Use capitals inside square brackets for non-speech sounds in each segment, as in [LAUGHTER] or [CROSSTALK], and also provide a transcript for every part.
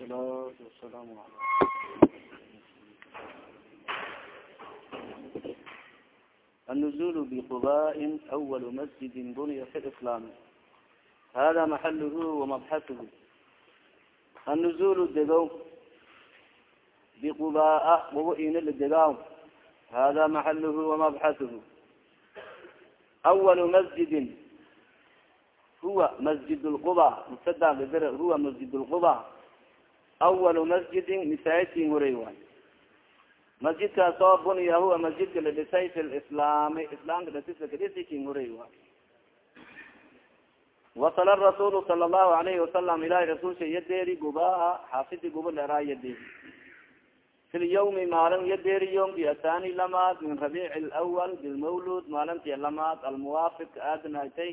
الصلاة والسلام على النزول بقباء أول مسجد بني في الإسلام هذا محله ومبحثه النزول dego بقباء وin ldegaaw hada محله ومبحثه أول مسجد huwa masjid lquba msadabir huwa masjid lquba awalu masjidin misaajidkin horay waay masjidkaas oo buniya huwa masjidka la dhisay fi lislaami islaamka dhasisa kadhisikin horay waay wasala rasuulu sala allahu alayhi wasalam ilahi rasuulsha yadeeri gubaa xaafidi guba leraa yadeeri fi lyawmi maalin yadeeri yomki athani lamaad min rabiic lwal bilmawlud maalintii lamaad almuwaafiq aadanaitay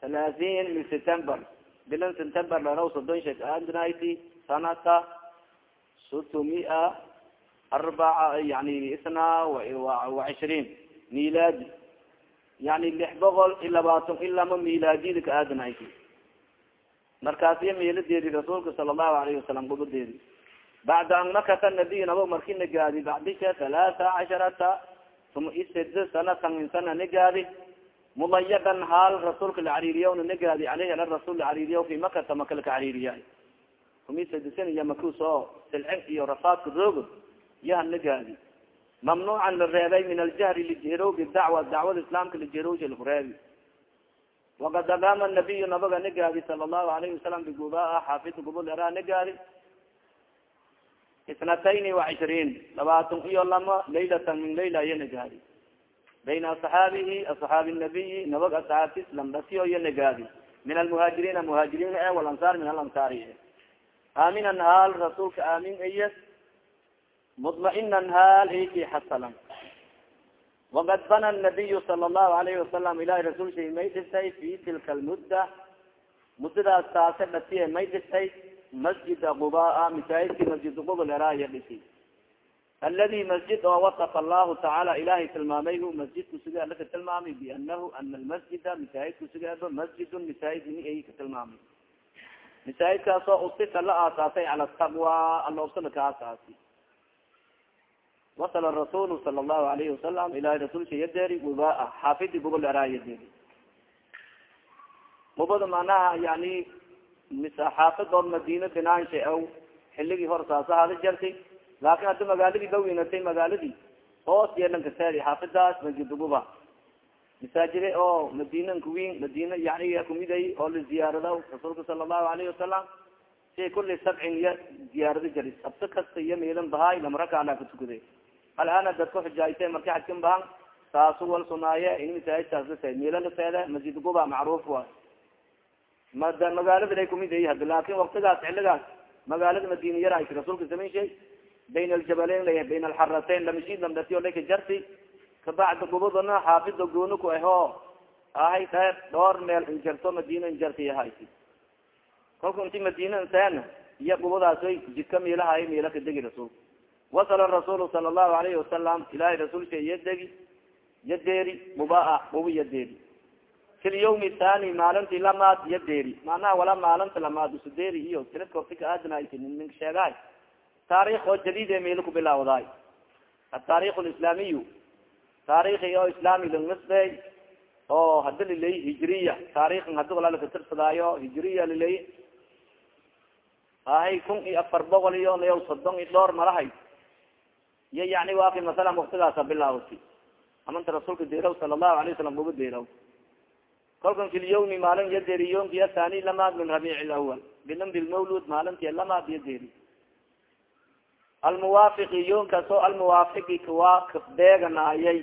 talaatiin min september. Bilan september leraw sodon shek aadnayti sanata sutumia arbaca yani isna wacishriin miladi yani lix boqol i labaatan ilama milaadiyada ka aadanayti markaasiyo meeladeedi rasuulka sala allahu alayhi wasalam gubadeedi. Bacda an makata nabiy nabo marki nagaadi bacdisha halaata casharata uma ised sanatan min sana nagaadi mudayadan haal rasuulka lacariiriyawna nagaadi aleyhi ala rasul lacariiriya fi makata maka laka cariiriya uma isedsan iyo makusoo silcin iyo rafaadka roogo yaha nagaadi mamnuucan la reebay min aljahri lijehrow bidacwa dacwada islaamka lijehrowsha laku reebi waqad aqaama nabiyu nabaga nagaadi sala allahu alayhi wasalam bigubaa xaafid gubul era nagaadi isnatayni wacishriin labaatan iyo lama laylatan min layla iyo nagaadi bayna asxaabihi asxaabi nabiyi nabag asxaabtis lamdasiyo iyo nagaadi min almuhaajiriina muhaajiriin e walansaar min alansaari e aaminan haal rasuulka aamin eye mطmainan haal iki xasalan وaqad bana النabiy sala الlahu alayhi wasalam ilahi rasul shay may dhisay fi tilka lmudda muddadaas taase dhatiye may dhisay masjida qubaa masaajidki masjid quba leraaya dhisi aladi masjid oo wasafa allahu tacaala ilahay tilmaamay hu masjidku siga ala ka tilmaamay bianahu ana lmasjida masaajidku sigaaba masjidun masaajid ini ay ka tilmaamay masaajidkaas oo usika la aasaasay cala taqwa alobsala ka aasaasi wasala rasuul sala allahu alayhi wasalam ilahi rasulsha yadeeri gubaa xaafidi gubal eraa yadeeri gubada manaha yani xaafidood madina binaansha aw xiligii hor saasahaada jartay laakin hadda magaaladii bawinatay magaaladii hoos yeelankaseedi xaafidaas masjid guba masaajide oo madina kuwin madina yani kumiday oo la ziyaarada rasuulka sala allahu alayhi wasalam si kuli sabcin iya ziyaarada jari sabto kasta iyo meelan bahaay lamraka alaa katukuday alana dadka xujaayte marka xadkan baahan saasu wal sunaaye in masaajidtaas lase meela laseede masjid guba macruuf waay mada magaalada lay kumid ay hada laakin waktigaas xiligaas magaalada madina yar ayka rasuulka samayn shay bayn aljabaleyn lay bayn alxarateyn lamashid lamdatiyo layka jarti kabacda gubadana xaafida gooni ku aho ahay tae dhowr meel injarto madina injarti ahaysi kolka inti madina inseen iyo gubadaas way jidka meelahay meela ka degi rasuulka wasala rasuul sala allahu alayhi wasalam ilahay rasuulsha yadegi yadeeri mubaa uba yadeeri fi lyawmi thani maalintii lamaad yadeeri macnaha wala maalinta lamaad usudeeri iyo tiradka orti ka aadinaysa nin sheegaay taarikh oo jadid meelo ku bilaawdaay ataarikh lislaamiyu taarikhi oo islaami langasbey oo hada lilay hijriya. Taarikhan hadi wala lakatirsadaayo hijriya lilay ahay kun iyo afar boqol iyo nayaw soddon iyo dhowr malahay iyo yani waki masalan waktigaasa bilaawti amanta rasuulka deeraw sala allahu alayh wasalam uba deeraw kolkan fi lyawmi maalin ya deeri yomki athani lamaad min rabiic lawal bilan bilmawlud maalinti lamaad ya deeri almuwaafiqi yoonkaas oo almuwaafiqi kawa kabeeganaayay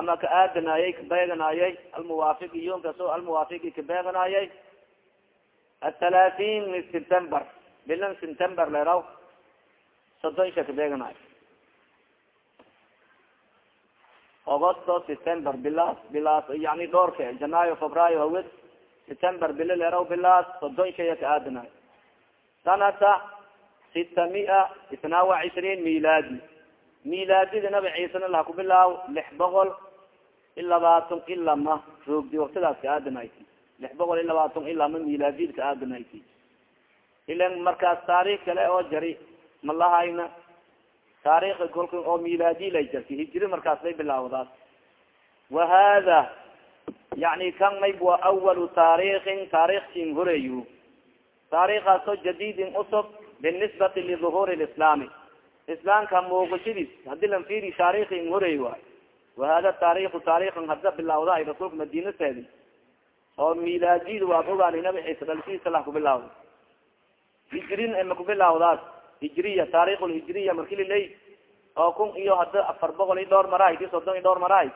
ama ka aadanaayay kabeeganaayay almuwaafiqi yoonkaas oo almuwaafiqi kabeeganaayay athalaathin min september bilan september leraw soddon isha kabeeganaayo augusto september bilaas bilaas yani dhoorka janaayo febraayo hawed september bila leraw bilaas soddon shaya ka aadanayo sanata sita mia isnaa wa cishriin miladi milaadida nabi ciisana laha ku bilaaw lix boqol i labaatan ilama roogdi waktidaas ka lix boqol iyo labaatan ilaa ma milaadilka aadanayti ilan markaas taarikh kale oo jari ma lahayna taarikh kolka oo milaadilay jarti hijri markaas bay bilaawdaas wa hada yani kan mayb wa awalu taarikin taarikhsin horeeyu taarikhaasoo jadidin cusub binisbati liduhuuri lislaami islaamka muuqashadiis haddii lan firi taarikin horeey waay wahada taariku taarikan hadda bilaawda ay rasuulka madina teedi oo milaadid waa ogaani nabi ciise dhalkiisa lah kubilaawda hijrin ma kubilaawdaas hijriya taarikh lhijriya marki liley oo kun iyo hadda afar boqol iyo dhowr marahay ki soddon iyo dhowr marahay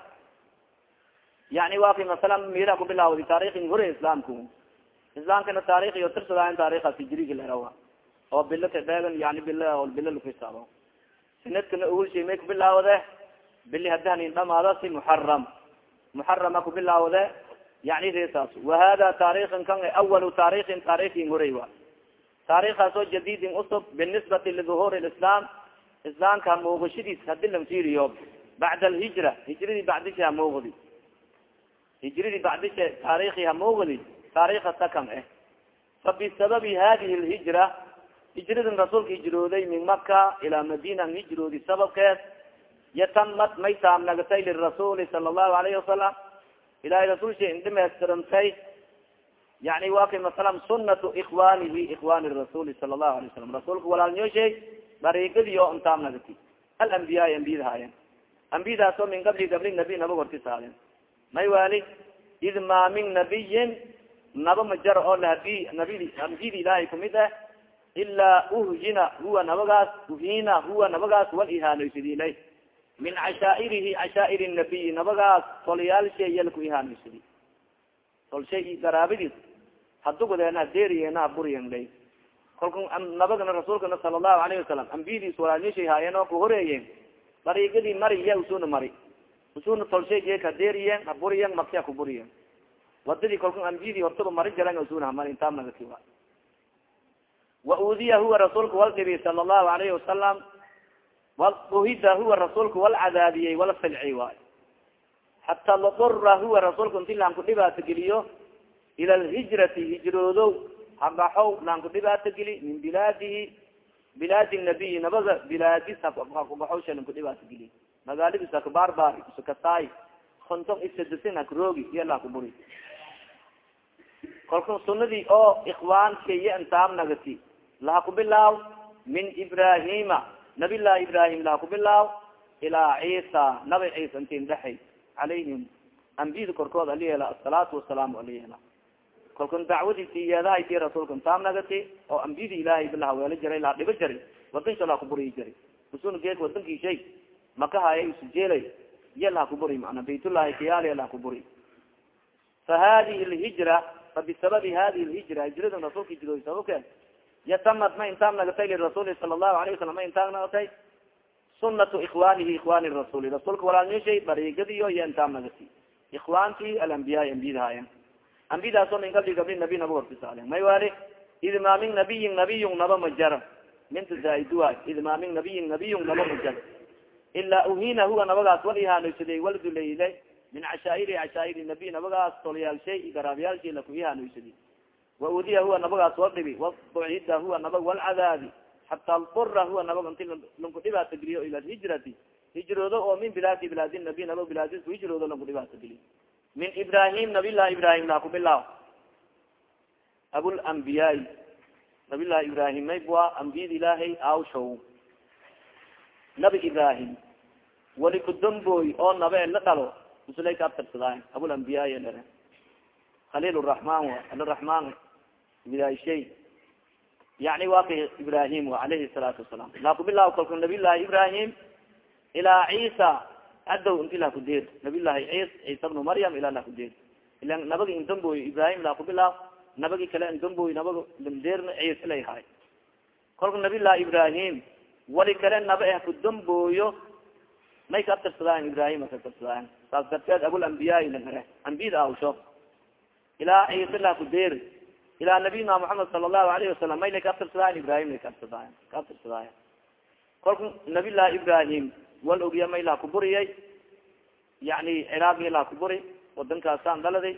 yani waa ki masala mira kubilaawdi taarikin hore islaamku islaamkana taarikh iyo tirsadaayan taarikhas hijriga lerawa oo bilo kadheegan yani bil bilo lakuhisaabo sanadkana ogolshay may kubilaawde bili hadahanin dhamaada si muxaram muxarama kubilaawde yani reesaas. Wahada taarikin kan awalu taarikin taarikin horey wa taarikhaas oo jadidin cusub binisbati liduhuuri lislaam islaamka muuqashadiis haddii lan fiiriyo bacda alhijra hijradii bacdisha hamuuqdi hijradii bacdisha taarikhi hamuuqdi taarikha sakam eh. Fa bisababi hadihi lhijra hijradan rasuulka hijrooday min maka ilaa madina hijroodi sababkeed yatamad may taamnagatay lirasuuli sala allahu alayhi wasalam ilahay rasuulsha indhimeestirantay yani wa kay masalan sunatu ikhwanihi ikhwani rasuli sala allahu alay wasalam rasuulka walaalnyooshay dariigadii oo intaamnagati alambiyaai ambiyada haayeen. Ambiyadaas oo min qabli gabli nabi naba hortisaalen may wali id ma min nabiyin naba majar oo lahabi nabi ambiyada ilaahay kumid ah ilaa uhina huwa nabagaas uhina huwa nabagaas wal ihaanoysadi ilay min cashaairihi cashaair nabiyi nabagaas tolyaalshay yalku ihaanoysadi tolshay i garaabadiis hadugudeena hadeeriyeena haburiyen lay kolka nabagana rasuulkana sala allahu alayhi wasalam ambiyadiis walaalnyashay haayeen oo ku horeeyeen dariigadii mari usuna mari usuna tolshay jeek hadeeriyen haburiyen marsia kuburiyen wadadii kolka ambiyadii hortaba mari jaran usuna hamari intaamnagati wa wa udiya huwa rasuulka wal dhibi sala allahu alayhi wasalam uhida huwa rasuulka wal cadaadiyey wala silci waayo xata ladura huwa rasuulka inti laan dhibaato geliyo ila lhijrati hijroodow habaxow laan dhibaato geli min bilaadihi bilaadi nabiyi nabaga bilaadis hakubaxow shalan ku dhibaato geli magaaladiis hakubaarbaar isukataay konton isadesin hakuroogi iyo laa kuburi kolka sunadii oo ikhwaankaiyo intaamnagati laha kubilaaw min ibrahima nabi llahi ibrahim laha kubilaaw ilaa ciisa nabi ciisa intin dhexay calayhim ambiyada korkood aliyeela asalaatu wasalaamu aliyeela kolkan dacwadiisi yeedahay ti rasuulka intaamnagati oo ambiyada ilaahay bilaha weelo jaray laha dhibo jari wadansha laha kuburiyi jari usun geek wadankii shay makahaya isujeelay iya laha kuburi mana baytullahi kiyaali laha kuburi fa hadihi lhijra fa bisababi hadihi lhijra hijradan rasuulka hijrooy sababke yatamad ma intaam nagatay lirasuuli sala allahu alayh wasalam ma intaam nagatay sunatu ikhwanihi ikhwani rasuli rasuulka walaalnyashay dariigadiyo iyo intaam nagati ikhwaanki alambiyaai ambiyada haayen ambiyadaasoo min qabli gabli nabi naba hortisaalen may wali id ma min nabiyin nabiyun naba majar minta zaaidua id ma min nabiyin nabiyun naba majar ilaa uhina huwa nabagaas wal ihaanoysaday wal duleyle min cashaairi cashaairi nabi nabagaas tolyaalshay garaabyaalshay laku ihaanoysaday waudiya huwa nabagaas wal dhibi wabucida huwa nabag walcadaabi xata lbura huwa nabag inti lanku dhibaato geliyo ila hijrati. Hijroodo oo min bilaadi bilaadi nabi nabag bilaadisku hijroodo lanku dhibaato geliyo min ibrahim nabilahi ibrahim laa kubilaaw abulambiyaai nabilahi ibrahim maybwa ambiyada ilaahay awshow nabi ibrahim. Wali kudamboy oo nabe la dhalo musulay ka abtirsadaayo abulambiyaay lere khaliil raxman wa wilaashay yani waa kay ibrahim wa alayhi salaatu wasalam laa kubilaaw kalka nabiy llahi ilaa ciisa adow inti laa kudeer nabiy llahi ciisa bnu maryam ilaa laa kudeer ila nabagi indamboy ibrahim laa kubilaaw nabagi kale indamboy nabag landeerna ciise lay haay kolka nabiy llahi wali kale naba eh kudambooyo may ka abtirsadaayan ibrahim ka abtirsadaayan saas darteed abulambiyaai lagare ambiyada awsho ilaa ciise laa kudeer ilaa nabiyina muxamed sala allahu alayhi wasalam may lay ka abtirsadaayan ibrahim lay kaabtirsadaaya ka abtirsadaayan kolka nabiy llahi ibrahim wal ogiya may laa kuburiyay yani ciraaqi laa kuburi wadankaasaan dhaladay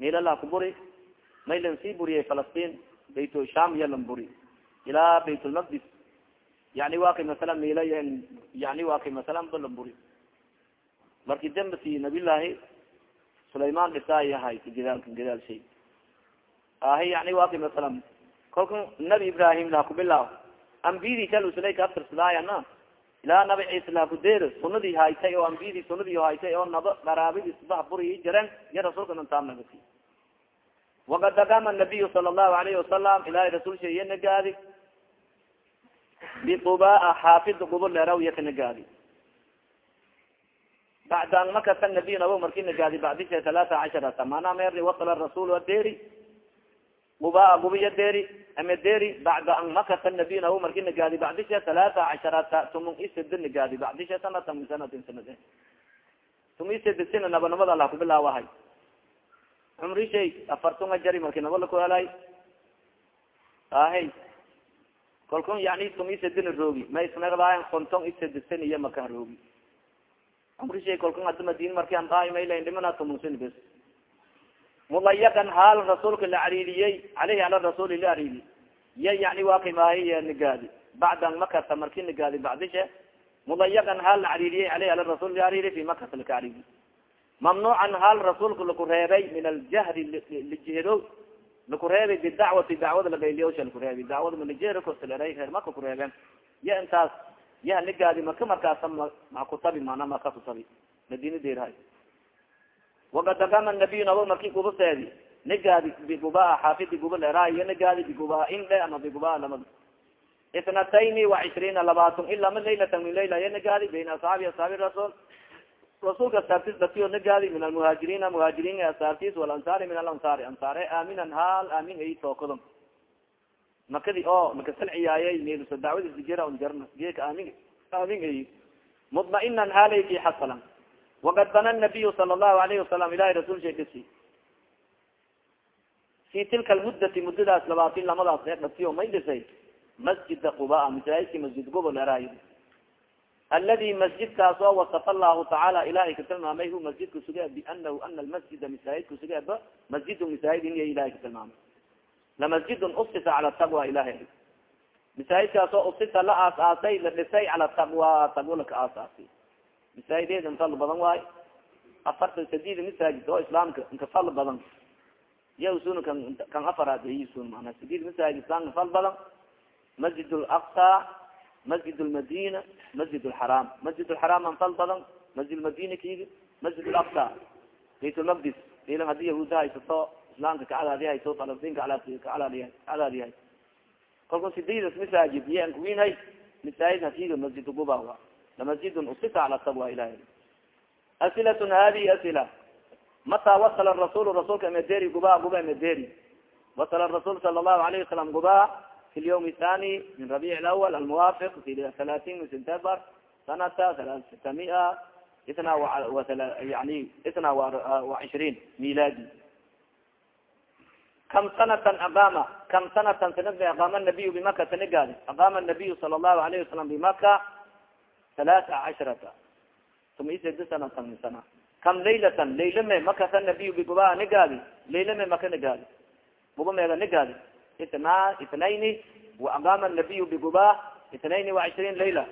meelala kuburi may lan sii buriyay falastin bayt sham iya lan buri ilaa bayt lmaqdis yani wa kay masalan mila yani wa kay masalan ba lan buri marki dambasi nabiyllaahi sulayman dhisaay ahay gadaalka gadaal shay ahi yani wa kay masalan. Kolka nabi ibrahim laha kubilaaw ambiyadii kal uslay kaaftirsadaayana ilaa nabi ciise laha kudeer sunadii haytay oo ambiyadii sunadii haytay oo naba qaraabadii subax buri jaren ya rasuulka nantaamnagasi wakad akama nabiyu sala allahu alayhi wasalam ilahay rasul shaiya nagaadi. Biqubaa xaafid qubo leeraw iya kanagaadi bacda an makasa nabiy nabo marki nagaadi bacdisha talaata casharata maanaa meeri wasala rasul aderi qubaa gubiya deri ama deri bacda an makasa nabiy nabo marki nagaadi bacdisha talaata casharata tumun isada nagaadi bacdisha sanata min sanatin sanade tum isada sina nabanimada lah kubilaawahay cumri shay afartunga jari marki naba lakuhelay ahe kalkun yani tum isadina roogi ma isnagdaayan konton isadasan iyo maka roogi cumri shay kalkun hadda madin marki an dhaay mayla dhimana tumusin bes mulayakan haal rasuulka la cariiriyey aleyhi ala rasuuli la ariiri. Ya yani waa kimaahiy nigaadi. Bacdan makata marki nigaadi bacdishe mulayakan haal la cariiriyey aleyhi ala rasul la ariiri fi makata laka cariiri mamnuucan hal rasuulka laku reebay min aljahri lijehro laku reebay bidacwati dacwada lagayliyosha laku reebay dacwada malajehro kosalera reer maka kureeben ya intaas yaha nigaadi maka markaasa ma kutabi mana maka kutabi madina deerhay wakad akama nabiy nabo marki gubaseedi nigaadi bigubaa xaafidi guba leeraha iyo nigaadi bigubaa in le ama bigubaa lamada itnatayni wa cishriina labaatan ilama laylata min layla iyo nigaadi bayna asxaabi asxaabi rasuul rasulka asaartis datiyo nagaadi min almuhaajiriina muhaajiriin asaartis walansaari min alansaari ansaare aaminan haal aamin ay tookado makadi oo makasalciyaayay meelusa dacwadiisa jira un jarna geeka aamin aamin ay mudmainan haalayki xasalan wakad bana nabiyu sala allahu alayhi wasalam ilahi rasul sheekasi fi tilka lmuddati muddadaas labaatin lamadaas ee dhatiyo may dhisay masjida qubaa masaajidki masjid gobol eraay aladi masjidkaas oo wasafa allahu tacaala ilahay ka tilmaamay hu masjidka suge bianahu ana lmasjida masaajidka sugeeba masjidun masaajid in ilahay ka tilmaamay lamasjidun usisa cala taqwa ilahay masaajidkaas oo usisa la aas-aasay la dhisay cala taqwa masaajideed infal badan waayo afartan sadida masaajid oo islaamka inka fal badan. Ya sun kan kan afaraad sun mana sadid masaajid islaamka fal badan. Masjid laqsa masjid lmadina masjid lxaram masjid lxaram an fal badan masjid madina kigi masjid laqsa bayt lmaqdis ilan haddii yahuuda haysato islaamka kacadaadi hayso falastinka kacadaadi kacadaadiyahay kalku sididas masaajid iyo ankuwinhay masaajid hasiga masjid guba wa lamasjidun usita cala tabwa ilahi asilatun hadihi asila mata wasala rasul rasulka mederi guba guba mederi wasala rasul sala allahu alayhi wasalam guba fi lyawm thani min rabic lawal almuwafiq fi halaatin min september sanata sitamia itna yani itna cishriin miladi kam sanatan aqama kam sanatan sanada aqama nabiyu bimaka tanigaadi aqama nabiyu sala allahu alayhi wasalam bimaka alaaa casharata tumi sed sana tamni sana kam laylatan layla me makasa nabiy biguba nigaadi layla me maka nigaadi guba meega nigaadi itna itnaini waaqama nabiy biguba itnaini waishriin layla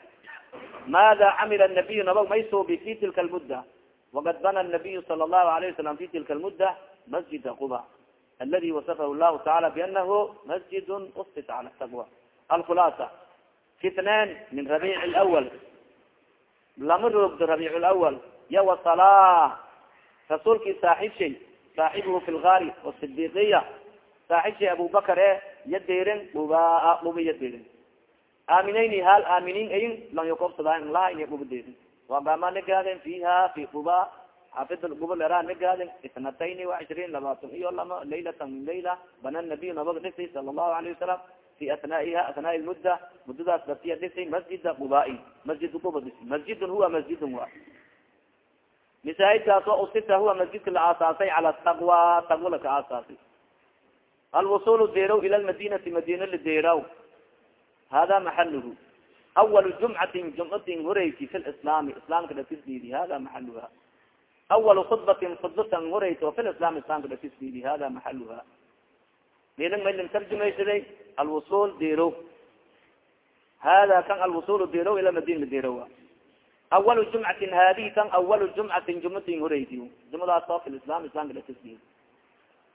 maada camila nabiy nabag may suubi fi tilka lmudda waqad bana nabiyu sala allahu alayh wasalam fi tilka lmudda masjida quba aladi wasafahu llahu tacaala bianahu masjid usfit cala taqwa alkhulaasa fitnaan min rabic lwal lama roogdo rabic lawal ya wasala rasuulkii saaxib shay saaxibuhu fi lgaari wasidiiqiya saaxib shay abubakar e yadeerin dhubaa dhuba ah, yadeerin aaminayni hal aaminiin ayin lan yakobsadaan laha ina dhuba deerin wagama nagaadin fiha fi dhuba xaafid guba leraa nagaadin isnatayni wa cishriin labaatan iyo lama laylatan min layla bana nabiy nabag dhisi sala allahu alayh wasalam fi atnaiha atnaa lmudda muddadaas dartiya dhisay masjida qubai masjid quba dhisi masjidun huwa masjidun wa masaajidkaas oo usita huwa masjidka la aasaasay cala taqwa taqwa laka aasaasay alwusul deeraw ila lmadinati madina ladeeraw hada maxaluhu awal jumcatin jumcatin horeyti fi lislaami islaamka dakisdiidi hada maxaluha awal khudbatin khudbatan horeysa oo fi lislam islamka dakisidi hada maxaluha milan maylin tarjumaysaday alwusul diro hada kan alwusul diro ila madina dirowa awalu jumcatin hadihi tan awalu jumcatin jumcatin horeysi jumadaas oo fi lislam islamka dakisidi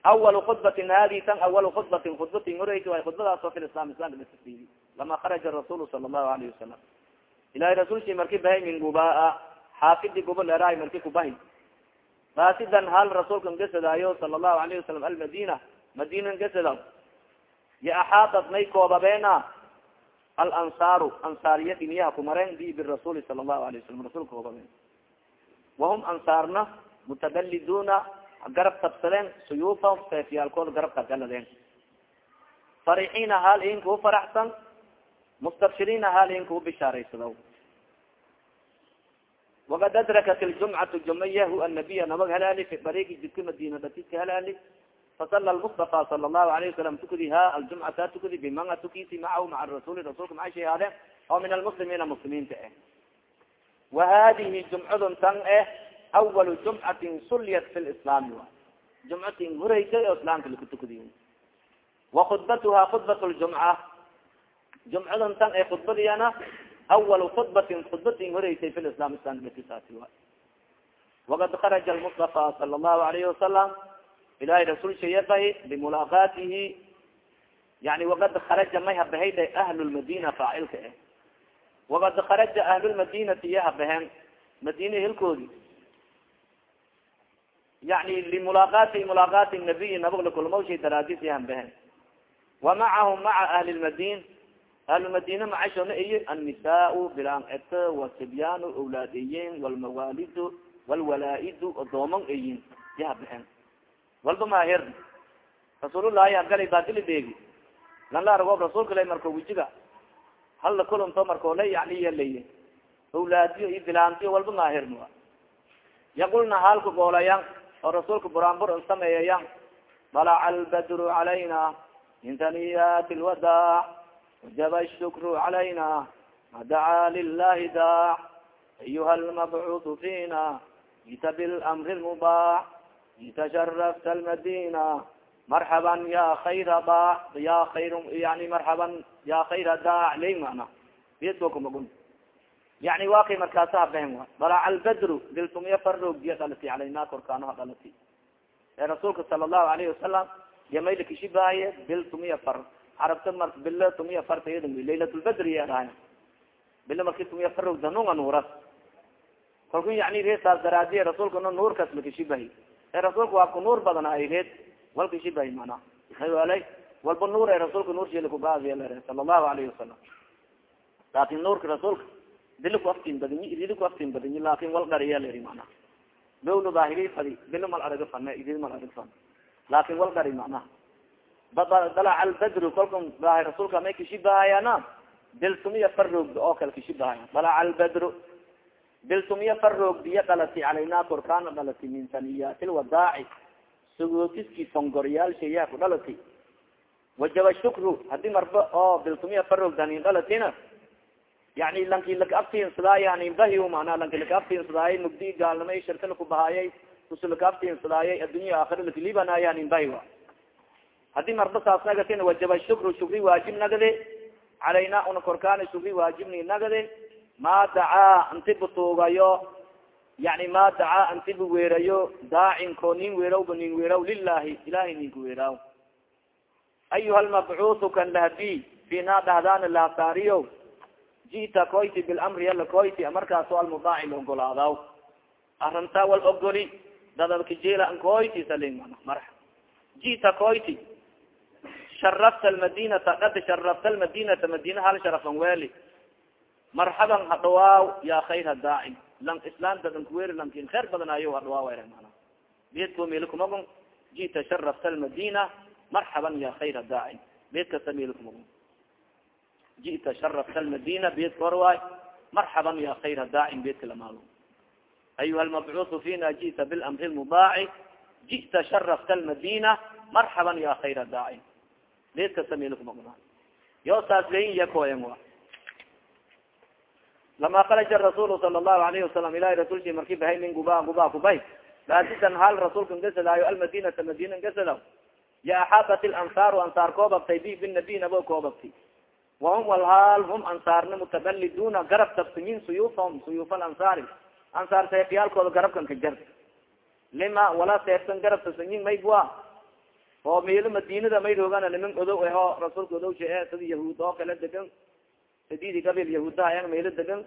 awalu khudbatin hadihi tan awalu khudbatin khudbatin horeysi way khudbadaas oo fi lislam islamka dakisidi lama kharaja rasulu sala allahu alayhi wasalam ilahay rasulki marki bahay min gubaa xaafidi gubo leerahay marki kubahi faasidan hal rasuulka ngesadaayo sala allahu alayhi wasalam almadina madinan gasada ya axaadat may koobabeena alansaaru ansaariya dhiniyaha kumareen bi birasuuli sala allahu alay wasalam rasulka koobabeen wahum ansaarna mutabaliduuna garab tabsadeen suyuufahum seefyaalkooda garab tagaladeen farixiina haal inkuu faraxsan mustabshiriina haal inkuu bishaaraysado wakad adrakat ljumcatu jumaya hu nabag halaali fi barigi jidka madiina dhatiska halaali fasala mustafa sala lahu alayh wasalam tukadi ha aljumcata tukadi bimanga tukisi macahu maca rasuli rasulka macashihaade oo min almuslimiina muslimiinta eh wa hadihi jumcadun tan eh awal jumcatin sulyat fi lislaami wa jumcatin huraysay oo islaamka laku tukadiy wa khudbatuha khudbat ljumca jumcadun tan ee khudbadiyana awal khudbatin khudbatin horeysay fi lislam islamkaisaasi wa waqad kharaja lmustafa sala allahu alayhi wasalam ilahay rasul shayabahi bimulaaqaatihi yani waqad kharaja may habahayda ahlu lmadina faacilka eh waqad kharaja ahlulmadinati iya habaheen madina hilkoodi yani limulaaqaati mulaaqaati nabiyi nabag lakulmawshay daraadis iya habaheen wa macahum maca ahli lmadin ahlmadina macashona iyo annisaa bilaan et wasibyan awlaadiyin walmawalidu walwalaa-idu odooman eyin yahabixen walba mahir rasuulullahi argali badili beegi lan la argoob rasuulka la marko wijiga halla kulunto marko la yani yalay awlaadiyo iyo bilaantiyo walba maahirna yaqulna halka goolayan oo rasuulka buraanbur sameeyayan balaca albadru calayna min taniyat lwadac wajaba shukru calayna madaca lilahi daac ayuha lmabcuudu fina itabi lamri lmubaac ita sharafta lmadina marxaba ya kayra daac ya ayr yani marxaban ya kayra daac lay mana biyadkokumagun yani wa kay markaasa habehen wa dalaca albadru diltumiya farroogdiya dhalati calayna korkaanoha dhalati ee rasuulka sala الlahu alayhi wasalam yamayla kishibaaye diltumiya far carabta mar bilo tumiya farta yada laylatlbadri yadahay bilo marki tumiya farog danunga nuuras kalku yani reesaas daraadiye rasuulka no nuurkas lakashibahi ee rasuulka waa ku nuur badana ay reed wal kashibahi mana maywalay walba nuur ee rasuulka nuurshilakugaadiyalere sala allahu alayhi wasalam laakin nuurka rasuulka dili ku aftiin badinyi ididi ku aftiin badinyi laakin wal gariyaleri mana dawla daahiri fadi bilo mal araga fane ididi mal arag fan laakin wal gari macnaha dalac albadru kolka rasuulka may kashibahayana biltumiya faroogda oo kale kashibahaya dalac albadru biltumiya faroogdiya dhalati calayna korkaana dhalati min saniyat lwadaaci sagootiski fongoryaal ku dhalati wajaba shukru haddii marba oo biltumiya faroogdanin dhalatina yani lanki laka aftiinsadaayo haninbahi mana lanki laka aftiinsadaayo mugdi gaalnimay shirka lakubahaayay kusu laka aftiinsadaayo addunya aakhira lakalibanaayo haninbahi wa haddii marba saas nagatin wajaba shukru shukri waajib nagade calayna una korkaana shukri waajibni nagade ma dacaa anti butuugayo yani ma dacaa anti bu weerayo daacin ko nin weerawba nin weeraw lilahi ilahay ninku weeraaw ayuha lmabcuusu kan lahadi fina dhahdaana lahasaariyo ji'ta koyti bilamri ala koyti markaaso almudaaci la ogolaadaw arintaa wal ogoli dadabkajela an koyti salin mara ji'ta koyti sharafta almadinata kad sharafta almadinata madina sharafan weli marxaban hadhawaaw ya khayra daaci lang islam dadan kuweri lankin kheer badanayo hadhawaaw era mana beedko meelkumagon ji'ta sharafta almadina marxaban ya khayra daaci beed kasta meelkumagon ji'ta sharafta almadina beedka hor waay marxaban ya khayra daacin beedka lamaado ayuha almabcuuثu fina ji'ta bilamri lmudaaci ji'ta sharafta almadina marxaban ya khayra daacin beed kasta meelkumagon yo saas leyin yakoyen wa lama kharaja rasuul sala allahu alayhi wasalam ilahi rasulki marki bahay min guba guba kubay baasisan hal rasuulka ngasadaayo almadinata madina ngasadaw ya axabat ilansaaru ansaar koobabtay bi binabiy nabo wahum walhaal hum ansaarna mutabaliduna garab tabsimin suyufahum suyuuf alansaari ansaar seefyaalkooda garabkan ka jar lima wala seeftan garab tabsimin maybua oo meelo madinada may roogana niman odow aho rasuulka odow shee sida yahuud oo kale degan sadidi qabil yahuudaha ayang meelo degan.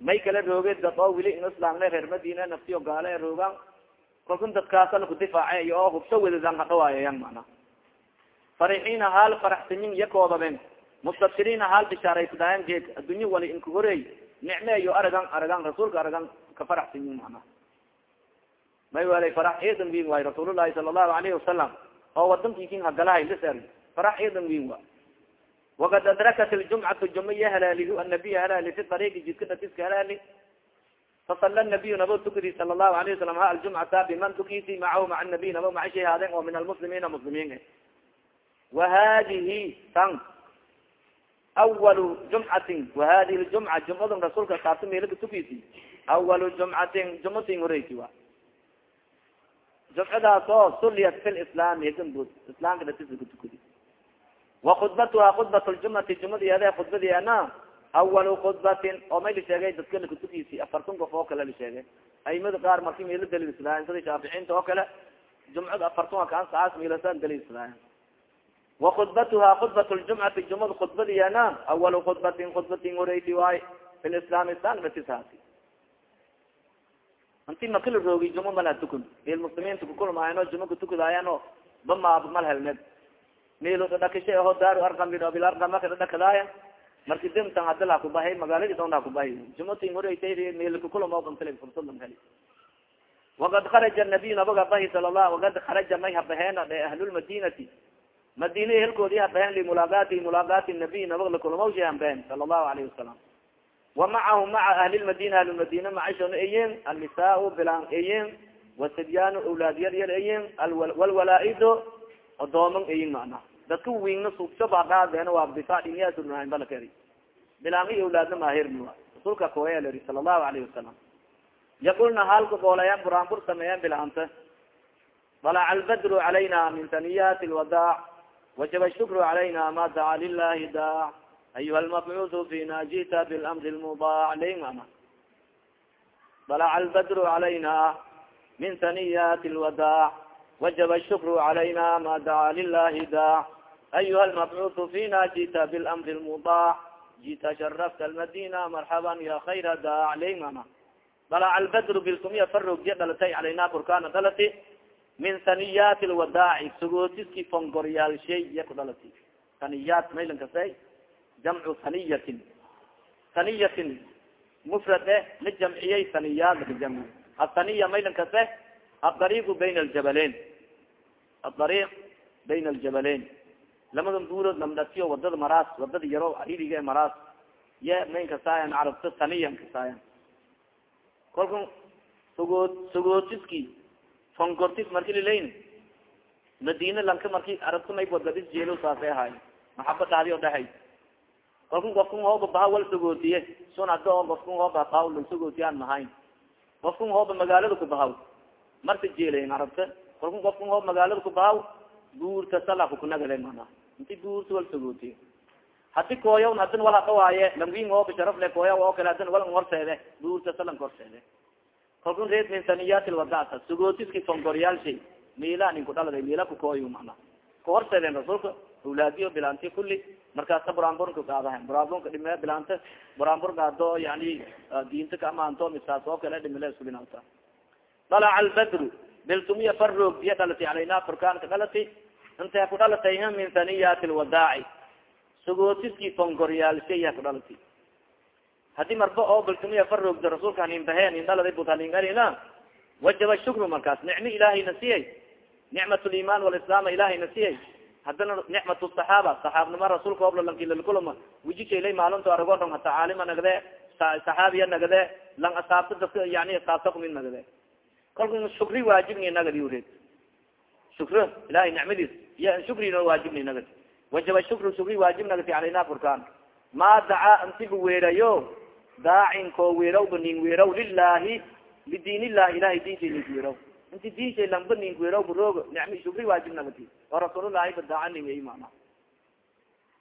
May kala rooge dad oo wili in islaamna reer madina naftiyo gaale roogaan kalkun dadkaasa lakudifaace iyo oo hubso wedadan hadhawaayo yang mana farixiina haal faraxsanin iya koobaben mustabsiriina haal bishaaraysadayan geed. Addunye wali inka horey nicme aragan aragan rasuulka aragan ka faraxsanyin mana may walay farax eedan win waay rasuulullahi sala allahu alayhi wasalam oo wadankikin hagalahay liser farax eedan win wa wakad adrakat ljumcatu juma iya halaalihi annabiy halaali fi ariiqi jidka dhatiska halaali fasala nabiyu nabo tukadi sala allahu alayh wasalam ha aljumcata biman tukisi macahu maca nabiy nabo maca shay haadeen oo min almuslimiina muslimiin wa hadihi tan awalu jumcatin wahadihi ljumca jumcadan rasuulka kaabta meelaka tukisi awalu jumcatin jumcatin horeysi wa jumcadaas suliyat fi lislaam eganbood islaamka dhatisaka tukadi wa khudbatuha khudbat ljumcati jumadiyeede khudbadiana awalu khudbatin oo may la sheegay dadka lakatukisi afartan qof oo kale la sheegay. Aimada qaar marki meelo daliilsadaayen sida shaaficiinta oo kale jumcada afartan kaan saas meelasan daliilsadaayen wakudbatuha khudbat ljumcati jumad khudbadiyana awalu khudbatin khudbatin horeyti waay fi lislaam islam natisaasi inti maka la roogi juma mala tukun. Meel muslimiinta kukulmaayano juma katukadaayano bamaab mal helmed meelo dhadhakisha aho daaru arqam bil arqamaka dhadhakadaaya marki dimtan hadal ha kubahay magaaladi doon ha kubahay. Jumatin kukulma bantal fursad heli wakad kharaja nabiy nabaga bahi sala lah kharaja may habaheena dhe ahlulmadinati madina helkoodi habaheen limulaaqati mulaaqati nabiy nabag lakulmawsha hambeen sala allahu alayhi wasalam wa macahu maca ahli lmadina ahlmadina macashona eyen annisaa bilaan eyen wasibyaanu awlaad yar yar eyen walwalaa-ido odooman eyin mana dadka wingna sugsho baadhaadeen waa bifaadinyasurnahan balakeri bilaangi awlaadna maahirma rasulka koyaleri sala allahu alayhi wasalam yaqulna halka goolayaan buraanbur sameeyeen bilaanta. Dalaca albadru calayna min taniyati lwadaac wajaba shukru calayna ma daca lilahi daac ayuha lmabcuudu fina jita bilamri lmudaac lmana dalaca albadru calayna min taniyati lwadaac wajaba shukru calayna ma daca lilahi daac ayuha lmabcuudu fina jita bilamri lmudaac jita sharafta almadina marxaban ya khayra daac lmana dalaca albadru bilkumiya farogya dhalatay calayna kurkaana dhalati min saniyat lwadaaci sagootiski fongoryaalshay iya ku dhalati saniyat maylan kase jamcu saniyatin saniyatin mufrad eh la jamciyey saniyat laka jamci asaniya maylan kase adariiqu bayna aljabaleyn adariiq bayna aljabaleyn lamadan buurood lamdhatiyo waddada maraas waddada yaro ariiriga maraas ye mayn kasaayan carabta saniyan kasaayan kolka sagood sagootiski fongortis marki lilayn madina lanka marki arabta may wadadis jeelo saasay ahaay maxaba dhadi o dhahay kalkun kofkun hooba baha wal sun hada oo kofkun hooba baha lang sagootiyaan mahayn kofkun hooba magaalada kubahaw marka jeelayn arabta kalkun kofkun hooba magaalada kubahaw guurta sala kukunagale mana. Inti guurta wal sagootiye hadi kooyawn hadin wal hadhawaaye langin hooba sharaf le kooya oo kale hadin wal horseede guurta salan horseede kalkun reed min saniyat lwadata sagootiski fongoryaalshay miila nin kudhalada miila kukooyo mana. Kahorseeden rasuulka awlaadiyo bilaanti kuli markaasa buraanburka gaadahan buraanburka dhime bilaanta buraanbur gaado yani diinta ka amaanto misaas oo kale dhimile isku binanta dalaca albadru biltumiya farroogdiya dhalati calayna furkaanka dhalati intay ku dhalatay min saniyat lwadaaci sagootiski fongoryaalshay ku dhalati haddii marba oo biltumiya faroogda rasuulka dhalada but haningalina wajaba shukru markaas. Nicmo ilaahayna siyay nicmat liman walislaam ilaahayna siyay haddana nicmat saxaaba saxaabnima rasuulka oblalankilalkulama wijishaylay maalinto arago dhon hata caalima nagde saxaabiya nagde lang asaabta dadka yani asaabta kumin nagde kalku shukri waajibni nagadi ureed. Shukr ilahay nicmadiis iyo shukrina waajibni nagadi wajaba shukru shukri waajib nagati calayna furkaan ma dacaa antigu weerayo daacin koo weeraw banin weeraw lilahi illahi ilahay diinshay ninkuweraw inti diinshay lamba ninkuweraw buroogo nicmi shukri waajibnagati oo rasuulullahi badaacaninay mana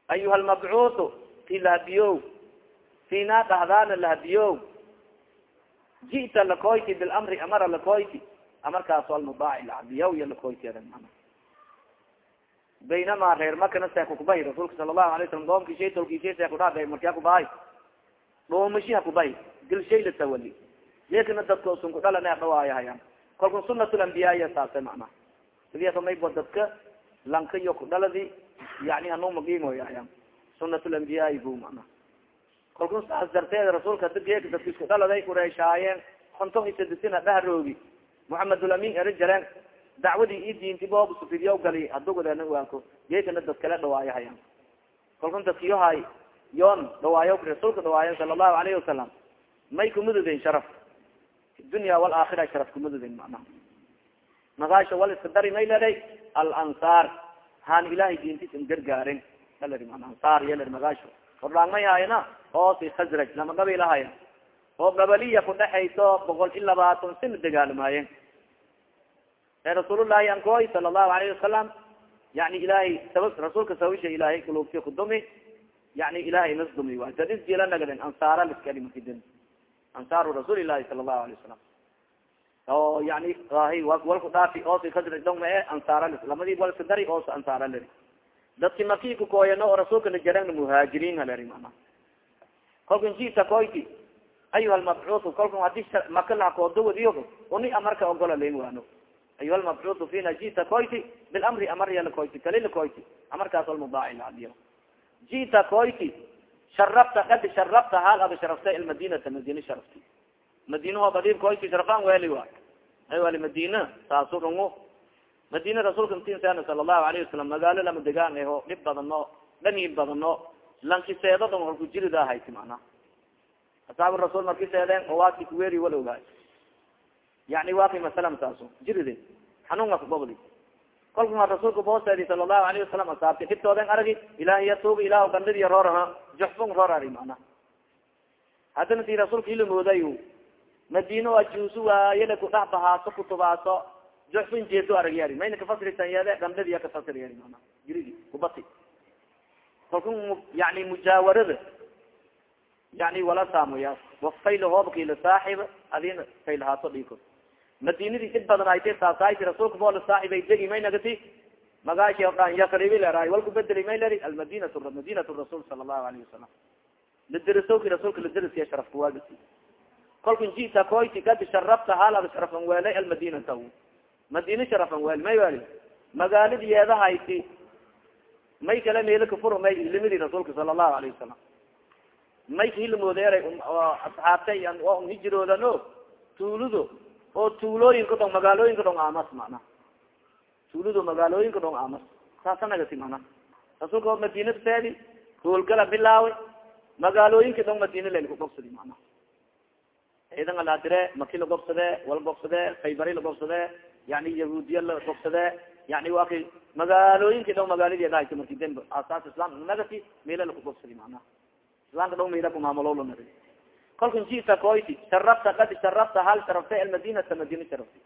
ayuha lmabcuudu ti lahabiyow fina dhahdaana lahabiyow ji'ta lakoyti bilamri amara lakoyti amarkaas almudaaci lahabiyaw iyo lakoyti adan mana baynama reer makana see kukubahi rasuulka sala allahu alay salam doomkishay tolkishay see kudhaabay markaa kubahay dhoomashi hakubahi dilshay latawali yeekana dadka usun kudhalana dhawaayahayan kalku sunatlambiyaaya saase macnaha sidiamaybo dadka lanka iyo kudhaladi yani hanumagimoyayan sunatlambiyaai bu mana kalku saas darteed rasuulka hada geeka dadka isku dhaladay kureeshaayeen konton isadisina dhahroogi muxamedulamin eri jareen dacwadii i diinti boob sufidyaw gali hadugudeena waanko geekana dad kale dhawaayahayan kalkun dadkiyohay yoon dhawaayo rasuulka dhawaayan sala allahu alayhi wasalam may kumududen sharaf dunya walaakira sharaf kumududen macnaha magaasha wal iska dari may leday alansaar haan ilahay diintis in gargaarin alai mana ansaar yeler magaasho ordhaangmay haayana oosi khasraj lama gabiilahaya oo gabaliya kudhexayso boqol i labaatan sina dagaalamaayeen ee rasuulullahi ankoy sala allahu alayhi wasalam yani ilahay sabab rasuulka sababisha ilahay kulubtiyo kudumi yani ilahay nasdumi wa dad isjila nagaden ansaara liskali makidin ansaaru rasuuli ilahi sala allahu alayh wasalam oo yani ahi walku dhaafi oosi khasraj dongma e ansaara lis lamadii walska dari oos ansaara leri dadki maki kukooyano oo rasuulka la jarana muhaajiriin haleri mana kolkan jita koyti ayuha lmabcuudu kolkan haddii maka lahakooduwadiyo uni amarka ogola len waano ayuha lmabcuudu fina jita koyti bilamri amarya lakoyti kali lakoyti amarkaas almudaaci laadiyo jita koyti sharafta kad sharafta hal aba sharafta ilmadinata madina sharafti madinaho badib koyti sharafan weli waay ay wali saasu rungo madina rasuulka mtinsan sala allahu alayhi wasalam magaalo lama degaan eho dhib badano dhaniib badano lankiseedadon holku jirida hayti macnaha asaabu rasuul marki seedeen oo waaki kuweeri wala ogaay yani waaki masalam saaso jiride xanuunga kubobdi kolkuma rasuulka booseedi sala allahu alayhi wasalam asaabti dhibtooden aragi ilahiya tuuga ilah gandhadiya roorha juxfun roor ari macnaha haddana ti rasuulka ilamooday madino ajuusu waayele kudhax bahaaso kutubaaso juxfun jeedo arag yari mayna kafasrisan yeede gandhadiya kafasir yari mana jiridi kubati kalku yani mujaawarada yani wala saamoya wafayla hoobkila saaxib adina faylahaaso dhiko madinadii id badan ayte saasayti rasuulka boo la saaxibay degi may nagati? Magaashi odhan yasribi leraay walku bedeli may leri almadinat madinat rasul sala allahu alayhi wasalam laderisoki rasuulka laderisiya sharafka waagasi kolkan jita koyti kad sharafta halada sharafan weelay almadinata madina sharafan weel may weli magaaladi yeedahayti may kale meelo kafuro may ilimidi rasuulka sala allahu alayhi wasalam may kahilmoodeeray asxaabtay waa un hijiroodano tuuludo oo tuulooyinka dhong magaalooyinka dhong amas mana tuuludo magaalooyinka dhong amas saasa nagati mana rasuulka oo madinada seedi hoolgala bilaawi magaalooyinka dhong madina len kugobsadi mana ciidan alaadire maki lagobsade wal gobsade khaybari lagobsade yani yahuudiya lagobsade yani waa kay magaalooyinka dhong magaaladiedahayta marki demb asaas islam nagati meela lakugobsadi mana islamka dhong meela kumaamalolo nag kolkan jita koyti sharafta kad sharafta hal sharafta almadinata madina sharafti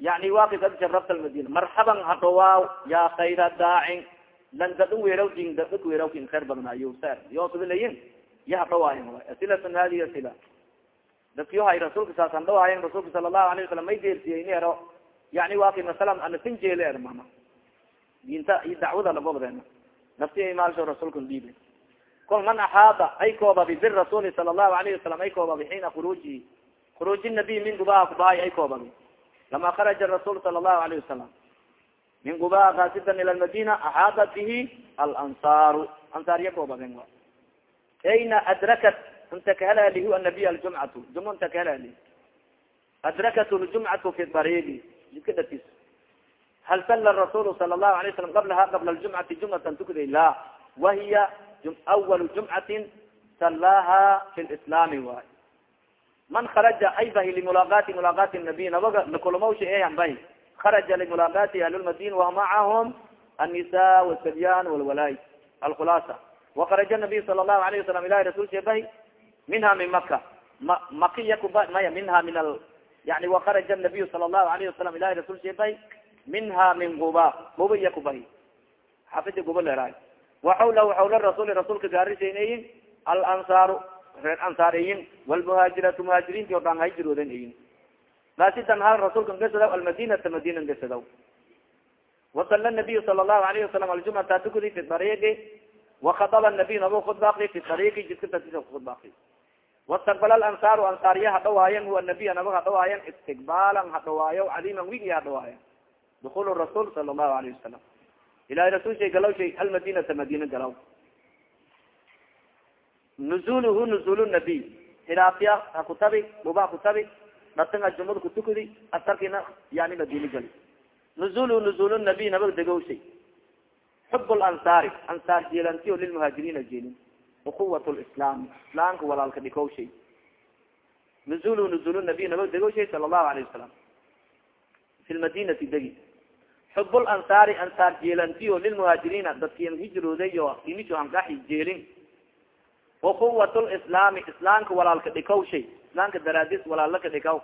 yani waa kay kad sharafta almadina marxaban hadhawaaw ya khayra daacin lan weeraw din dada weeraw kin khayr badnaayo ser. Yoosbilayin ya hadhawaayen silatan hadihi sila dadkiyo hay rasuulka saasan dhawaayen rasuulka sala allahu alayh may deersiyeyni ero. Yani waa kay masalan anasin jeele er mama. Diinta iyo dacwada lagobdeen nafti ay maalsho rasuulka dhiibe kol man axaada ay koobabi birasuuli sala allahu alayhi wasalam ay koobabi xiina khuruujihi khuruuji nabiy min gubaha kubahay ay koobabi lama kharaja rasul sala allahu alayhi wasalam min gubaha kaasidan ila lmadina axaadat bihi alansaaru. Ansaarya koobaben ayna adrakat inta kahelalihu anabiy aljumcatu. Juma inta kahelali adrakat ljumcatu fi bariidi jidka dhatis. Hal salla rasulu sala allahu alay salam qablaha qabla ljumcati jumcatan tukday la. Wahiya awal jumcatin sallaha fi lislaami waay. Man kharaja ay bahi limulaaqati mulaaqati nabiy nabaga nakulmawsha ehan bahi. Kharaja limulaaqati ahlulmadina wamacahum annisa wsabyan walwalaay alkhulaasa wakaraja nabiy sala allahu alayh wasalam ilahi rasul she bahi minha min maka ma makiya kuba maya minha min al yani wakaraja nabiyu sala allahu alayhi wasalam ilahi rasul sheebay minha min guba guba iya kubahi xafida guba leeraay waxawlahu xawla rasuli rasuulka gaarisaynayin alansaaru reer ansaariyin walmuhaajiratu muhaajiriinti o dhan hay jirooden ayin laasitan hal rasuulka ngasadaw almadinata madina ngasadaw wasala nabiyu sala allahu alayhi wasalam aljumcata tukudi fi dariiqi wakadaba nabiy nabo khudbaakri fi dariiqi jidka dadisa khudbaakri wastaqbala alansaaru ansaariya hadhawaayan huwa nabiya nabag hadhawaayan istiqbaalan hadhawaayo cadiiman wigi hadhawaayan dukul rasuul sala allahu alayhi wasalam ilahay rasul shay galaw shay almadinata madina galaw nuzuluhu nuzul nabiy hilaafya hakutabi buba kutabi datanga jumad kutukudi asarkina yani madina gali nuzulu nuzul nabiy nabag degow xub lansaari ansaar jeelantiyo lilmuhaajiriina jeelin ukuwat lislaam islaamka walaalka dhikow shay nuzulu nuzul nabiy nabag sala allahu alayhi wasalam fi lmadinati degi xub lansaari ansaar jeelantiyo lilmuhaajiriina dadkian hijroodayo inisho ankaxi jeelin ukuwat lislaami islaamka walaalka dhikow shay islaamka daraadis walaalaka dhikaw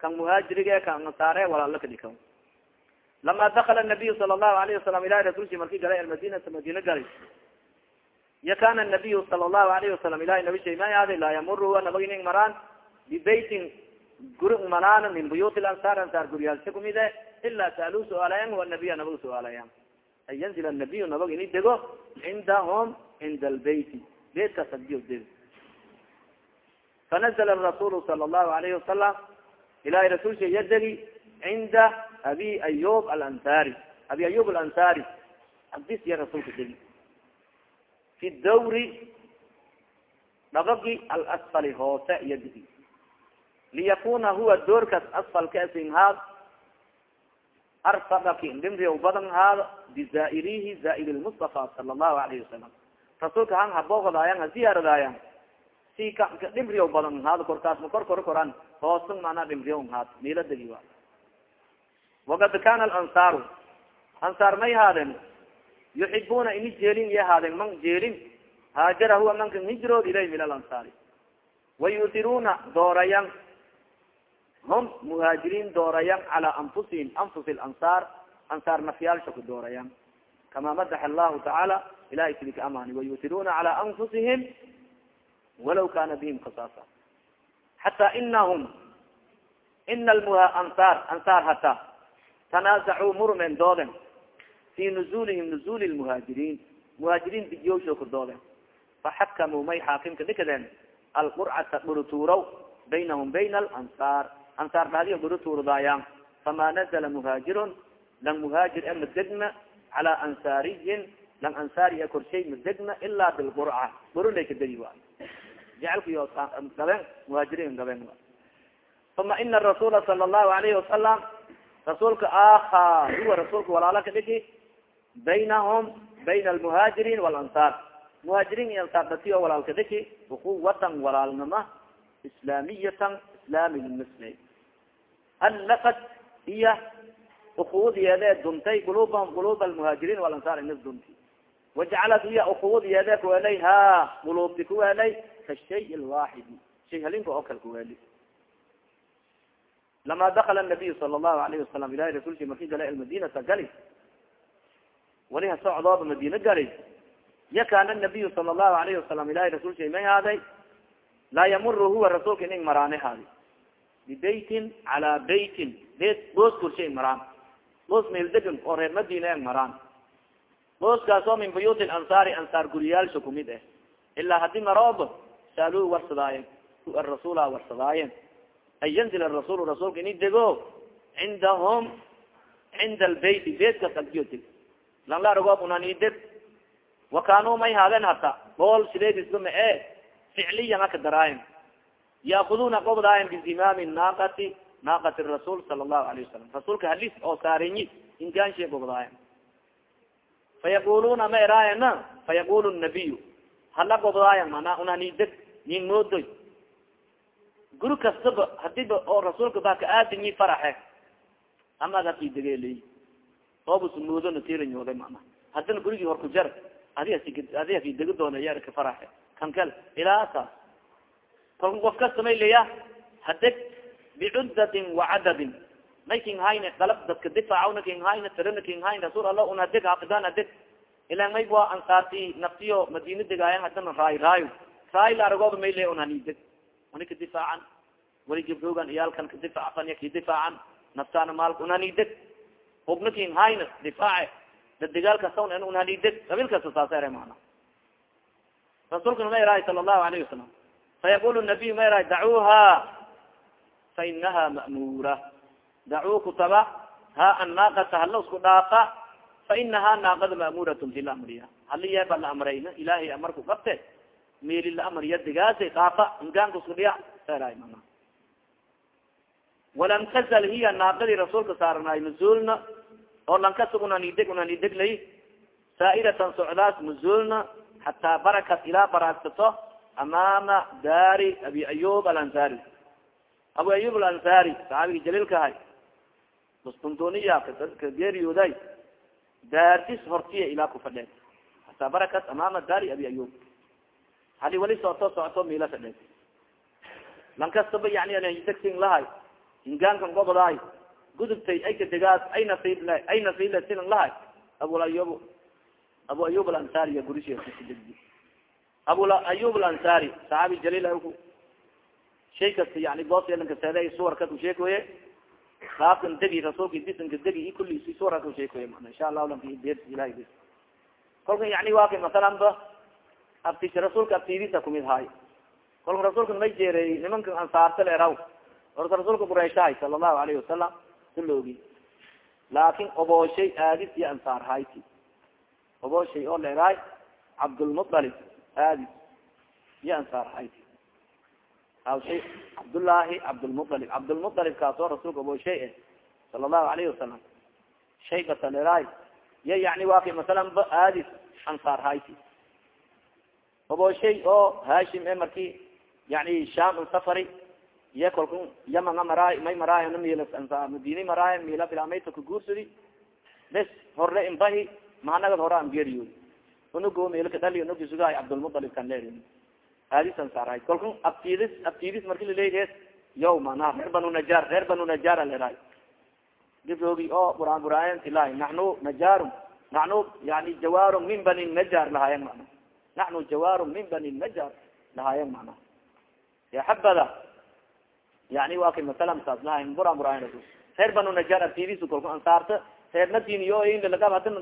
kan muhaajirige kan ansaare walaalaka dhikaw lama dakala nabiyu sala allahu alayhi wasalam ilahi rasulki marki galay almadinata madina galay. Ya kana nabiyu sala allahu alayhi wasalam ilahi nabi shay ma aday laa yamuru huwa nabaginin maraan bibeytin guri manaana min buyuti lansaar ansaar guryaalsa kumide ila saaluu su'aalayan nabiya nabag su'aalayan an yanzil nabiyu nabag ini dego cindahum cinda albeyti beedkaas agdiyo dego fanazla rasulu sala allahu alayhi wasalam ilahi rasulsha yadegi cinda abi ayub alansari abi ayub alansari abdis ya rasulka degi fi dawri dhabagi alasfali hoose iyo digi liyakuna huwa doorkaas asfalka asinhaad arfadaki dhimriya badan haad bizaa'irihi zaa'ir lmustafa sala allahu alayhi wasalam rasuulka han haboogadaayan ha ziyaaradaayan si ka dhimriya badan haad korkaas ma kor kor koran hoosan manaa dhimriya haad miila degi wa wakad kana alansaaru ansaar may haadeen yuxibuna ini jeelin iya haadeen man jeelin haajara huwa mankan hijrood ilay min alansaari wayutiruna doorayan hum muhaajiriin doorayan cala anfusihim anfusi lansaar ansaar nafyaalsha ku doorayan kama madaxa allahu tacaala ilahay sidi ka amaani wayutiruna cala anfusihim walaw kana bihim kasaasa xata inahum ina ansaar ansaar hata tanaazacuu murmen dooden fi nuzulihim nuzuli lmuhaajiriin muhaajiriin digyowsho ku dooden faxakamuu may xaakimka dhikadeen alqurcata dhurutuuraw baynahum bayna alansaar ansaar dhadiyo dhurutuurdaayan fama nazla muhaajirun lang muhaajir e madegna cala ansaariyin lang ansaari e korshay madegna ila bilqurca dhurulay kadegi wa jecelkiyo gaben muhaajiriin gaben uma ina rasuula sala allahu alayhi wasalam rasuulka aha huwa rasuulka walaala ka dhigi baynahum bayna almuhaajiriin walansaar muhaajiriin iyo ansaar datiyo walaalka dhigi ukuwatan walaalnima islaamiyatan islaamilmusli allaqad iya ukuwadiyeede duntay qulubahum qulub almuhaajiriin walansaar inas dunti. Wajacalad iya ukuwadiyeede kuwelay ha qulubti kuwelay kashay lwaaxidi shay halinka oo kale kuweli lama dakala nabiyu sala allahu alayhi wasalam ilahi rasulki marki gala almadinata gali. Waliha socdooba madina gali. Ya kana sala allahu alayhi wasalam ilahi rasulki may haaday laa yamuru huwa rasuulka ining maraane haadi bibeytin cala beytin beyt boos korsha ing maraan boos meeldegan oo reer madina eng maraan booskaas oo min buyuuti ansaari ansaar guriyaalsha kumid eh ilaa haddii maroob saaluu warsadaayen arasuula warsadaayen an yanzil rasul rasuulka ini dego cindahum cinda albeyti beytkas agdiyo deg lang la argoob unani deg wakanuu may haadeen hata bool sideedisbama e ficliyan aka daraayen yaakuduna qobdaayen bizimaami naaqati naaqati rasuul sala allahu alayhi wasalam rasuulka halis oo saarenyi inganshe qobdaayen fayaquluna ma eraayena fayaqulu nabiyu hala qobdaayan mana deg nin moodoy guri kastaba hadiba oo rasuulka ba ka aadinyi faraxe ama haki degeleey oobus moodona tiranyoode mana hadina gurigii hor ku jar adi adi haki degi doona yarka faraxe kan kal ilaa saas kalku qof kasta may leya hadeg bicudadin wacadadin may king hayne dalab dadka difacawna king hayne tirana king hayne rasuul alla un hadeg hafidaan hadeg. Ilan may wa ansaarti naftiyo madina degaayan hadana raay raayo raay la aragooba may le un hanideg wani ka difaacan wali gabdoogan iyaalkan ka difacfan ki difaacan naftaana maalka un hanideg hubna king hayne difaace. Dadegaalkasawn un hanideg qabil kasta saasa ere maana. Rasuulkuna ma erahay sala allahu alayhi wasalam fayaqul nabiy ma erahay dacuuha fainaha ma'mura dacuu kutaba ha annaaqata hala isku dhaafa fainaha naaqada ma'muratun ti la amriya hali yeeba la amrayna ilahay amarku qabte meeli la amriya digaasa dhaafa ingaanka isku dhiya mana walam tazal hiya naaqadii rasuulka saaranaay mazulna oo lankasag unanideg unanideg lay saairatan socdaas mazulna hataa barakat ilaa baraagsato amaama daari abi ayub alansari abu ayub alansari saxaabigi jaliilka ahay bustuntoniya ka geeriyooday daartis hortiya ilaa ku fadheed hataa barakat amaama daari abi ayub hali wali soto socoto mila fadheed lankastaba yani degsin lahay hingaankan gobodaay gudubtay ay ka degaas ay nasiib le ay nasiib le sinan lahay abu ayub abu ayub alansari ya gurishe abu ayub alansari saxaabi jaliil shay kasta yani booslankaseede suwarka kusheekoye kaafkan degi rasuulka disanka degi i kulli suwarka kusheekoye mana insha allahu lanka be ilahay bis kolka yani waa kay masalan rasuulka abtidisa kumid haay. Kolka rasuulka may jeereey nimanka ansaarta leeraw orta rasuulka qurayshahay sala allahu alayhi wasalam kuloogi laakin obooshay aadis iyo ansaar hayti obooshay oo leeraay cabdulmutalib aadis iyo ansaar hayti awshay cabdullaahi cabdulmualib cabdulmualib kaasoo rasuulka abooshay eh sala allahu alayhi wasalam shaybata leeraay ya yani waa kay masalan ba aadis ansaar hayti abooshay oo hashim e marki yani sham safari iyo kalku yamanga maraay may maraayan mil madini maraayan mila filamayta kaguursadi bes horle imbahi maanagad hore an geeriyo unugo meelka dhali unugi sugahay cabdulmualib kan leer aadis ansaar hay kalku abtidis abtidis marki laleeyahe yo mana reer banu najar reer banu najara leerahay gifroogi oo quraan quraayan ilahi naxnu najaru naxnu yani jawaru min bani najar lahaayan mana naxnu jawaru min bani najar lahaayan mana ya xabada yani wa kay masalan saas lahayn quraan quraayan reer banu najar abtidis kalku ansaarta reer nadiniyo inlagab hadin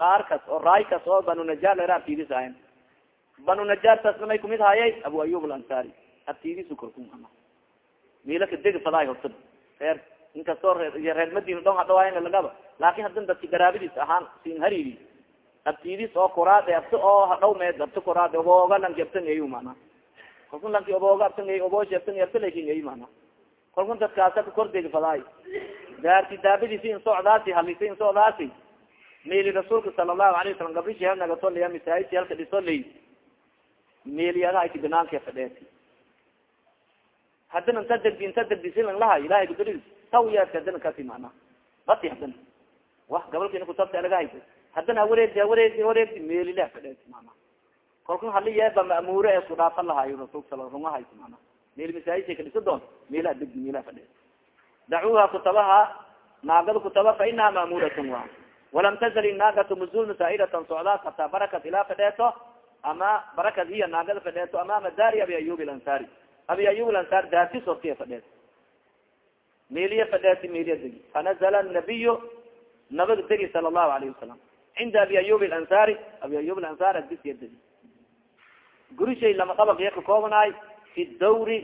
qaar kas oo raay kas oo banu najar leera abtidis ahayn banu najar taasna may kumid haayay abu ayub alansari. Abtidisu kalku mila kadegi fadaay reer inkastoo reer madina dhon hadhawaayna lagaba laakin hadin dadki garaabadiis ahaan sin hariri abtidis oo koraade abti oo hadhaw meed abti koraade obooga lanki abtan eyu mana lanki obooga abtan obooshi abtan abta laakiin ey mana kalkun dadkaasa kakordegi fadaay gaarti daabadiisi in socdaasi halisi in socdaasi. Meli rasuulka sala allahu alayh wasalam gabrishi hel nagato liya misaajidsi halka dhiso ley meeliyadahayti binaanka fadheeti. Hadina inta degdi inta degdisilan laha ilahay gudari sawiyaadka hadina kasi mana bati hadina wa gabalkina kutabta alaga haysa hadina hawareegdi hawareegdi hawareegdi meelila fadheeti mana kalkun hali yeeba ma'muure ee isku dhaafan lahayo rasulka sala runga haysa mana meel masaajidsa kadhiso doon meelaa degdi meelaa fadheeti dacuuha kutabaha naagada kutaba fa inaha ma'muratun wa walam tazal inaagatu muzulna saa'iratan socdaas hataa barakat ilaa fadheeto ama barakad hiya naagada fadheeto amaama daari abi ayub ilansari abi ayub ilansari daartis hortiya fadheet meeliya fadheeti meeliya degi fanazla nabiyu nabada degi sala allahu alayhi wasalam cinda abi ayub ilansari abi ayub ilansari adisiya degi gurishay lama dabaq iya kakoobanay fi dawri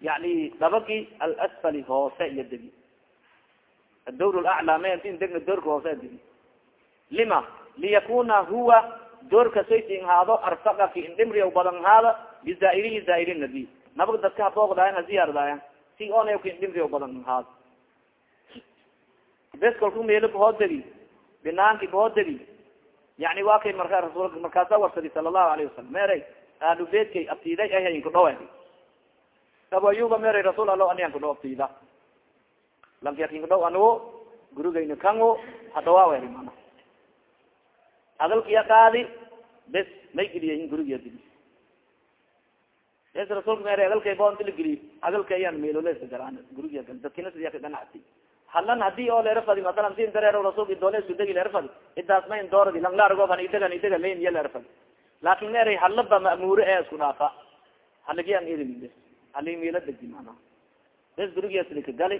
yani dabagi alasfali hoose iyo degi. Adawr laclaa ma intin degna doorka hoose degi. Lima? Liyakuna huwa doorka saysin haado arfaqa ki indhimri badan haada bizaairihi zaairi nabi. Nabag dadka habooqdaayan haziyaardaayan si ona ki indhimri badan haado. Bes meelo kahoodegi binaanki kahoodegi yani waa kay marka rasul markaasa warsadi sala allahu alayhi wasalam meeray aalubeedkay abtiiday ahayn kudhawe abu ayuba meeray rasuul alo aniyan kudhaw abtiida lankiakin kudhaw anugo gurigayna kango hadhawaawe mana. Hadalkiya qaadi bes may geliyahin gurigiya dili es rasulka mer agalkay boonta la geliyo agalka ayaan meelolesa galaan guriga gal dadkina sidiya ka ganacsi halan haddii oo leera masalan sin dareer rasulka doole isku degi leera fadi idaas dooradi lang laargoban idagan idaga lain iya leera fadi laakin halaba ma'muure ee isku dhaafa haligian idin hali meela deji mana bes gurigiaslika gali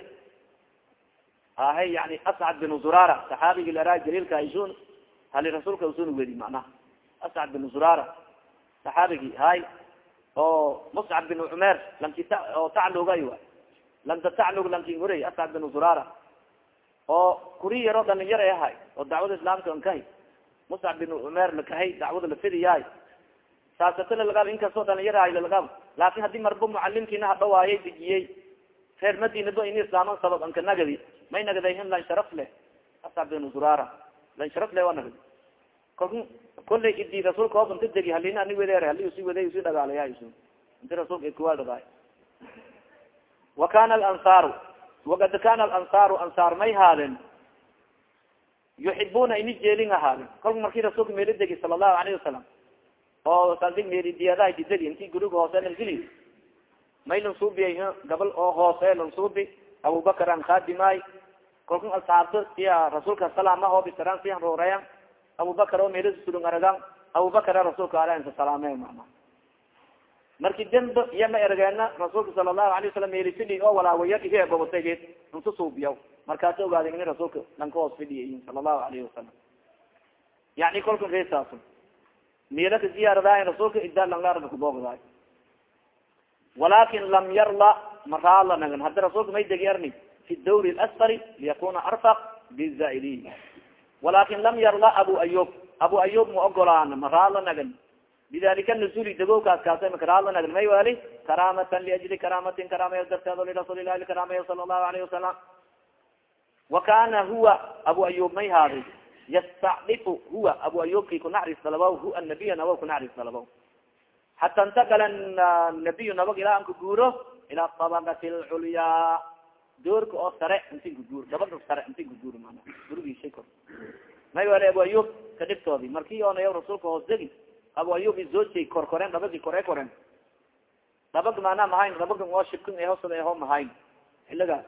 ahay yani ascad bin zurara saxaabigi leraa jaliilka isun hali rasuulka usun wedi manaha ascad bin zurara saxaabigi hay oo muscab bin cumer lanki oo taclugay lanta taclug lanki uray ascad bin zurara. Oo kuri yaro dhalinyar e ahay oo dacwada islaamka ankahay muscab bin cumer lakahay dacwada lafidiyahay saasata lalagab inkastoo dhalinyar ahay lalagab laakin haddii marba mucalimkiina hadhawaayay dejiyey reer madinaba in islaaman sabab anka nagadi may nagadahin lan sharaf leh ascab bin zurara lan sharaf leh waa nagadi. Kalku kollay idi rasuulka oob inta degi halina ani weder hali usi wede usi dhagaalaya isu inti rasuulka kuwa dhagaay wa kana alansaaru wakad kana alansaaru ansaar may haadeen yuxibuna ini jeelin ahaadeen. Kolka markii rasuulka meeli degi sala allahu alayhi wasalam oo saldig meeli diyadaha didegi inti guriga hoose langeli may lansuubiyay gabal oo hoose lansuubi abubakar an khadimaay kalku asxaabta siya rasuulka salaama hoobisaran siyan rooreyan abubakar oo meelasa sulung aragan abubakara rasuulka alansa salaame mana marki demb iya ma ergeena rasuulka sala allahu alayه wasalam meeli fidhi oo walaawaya ihe gobotageed inta suubiyaw. Markaasa ogaada ini rasuulka dhanka hoos fidhiya sala allahu alayhi wasalam yani kolka reesaas meela ka ziyaaradaay rasuulka idaa langlaarga kuboogdaay walakin lam yarla maraala nagan. Haddi rasuulka may degi arni fi dawri lasfari liyakuna arfaq bizaa'iliin. Walakin lam yarla abu ayub abu ayub ma ogolaan maraala nagan. Bidalika nasuli dagowkaas kaasa makaraala nagan. May wali karamatan liajli karamatin karamayo darteedo lirasuuli ilahi karamayo sala allahu alayhi wasalam wa kana huwa abu ayub may haaday yastacdifu huwa abu ayubki kunaxris dalabaw hu anabiya nabaw kunaxris dalabaw hata intakala nabiy nabag ilaa anka guuro ila tabakati lculyaa doorka oo sare inti guguur dabada sare inti guguur mana gurigiishay kor may wali abu ayub ka dhibtoodi marki oonaya rasuulka hoos degi abu ayub izoojay kor koreen dabagi kore koreen dabag maana mahayn dabag oo shibkin ehosada eho mahayn xiligaas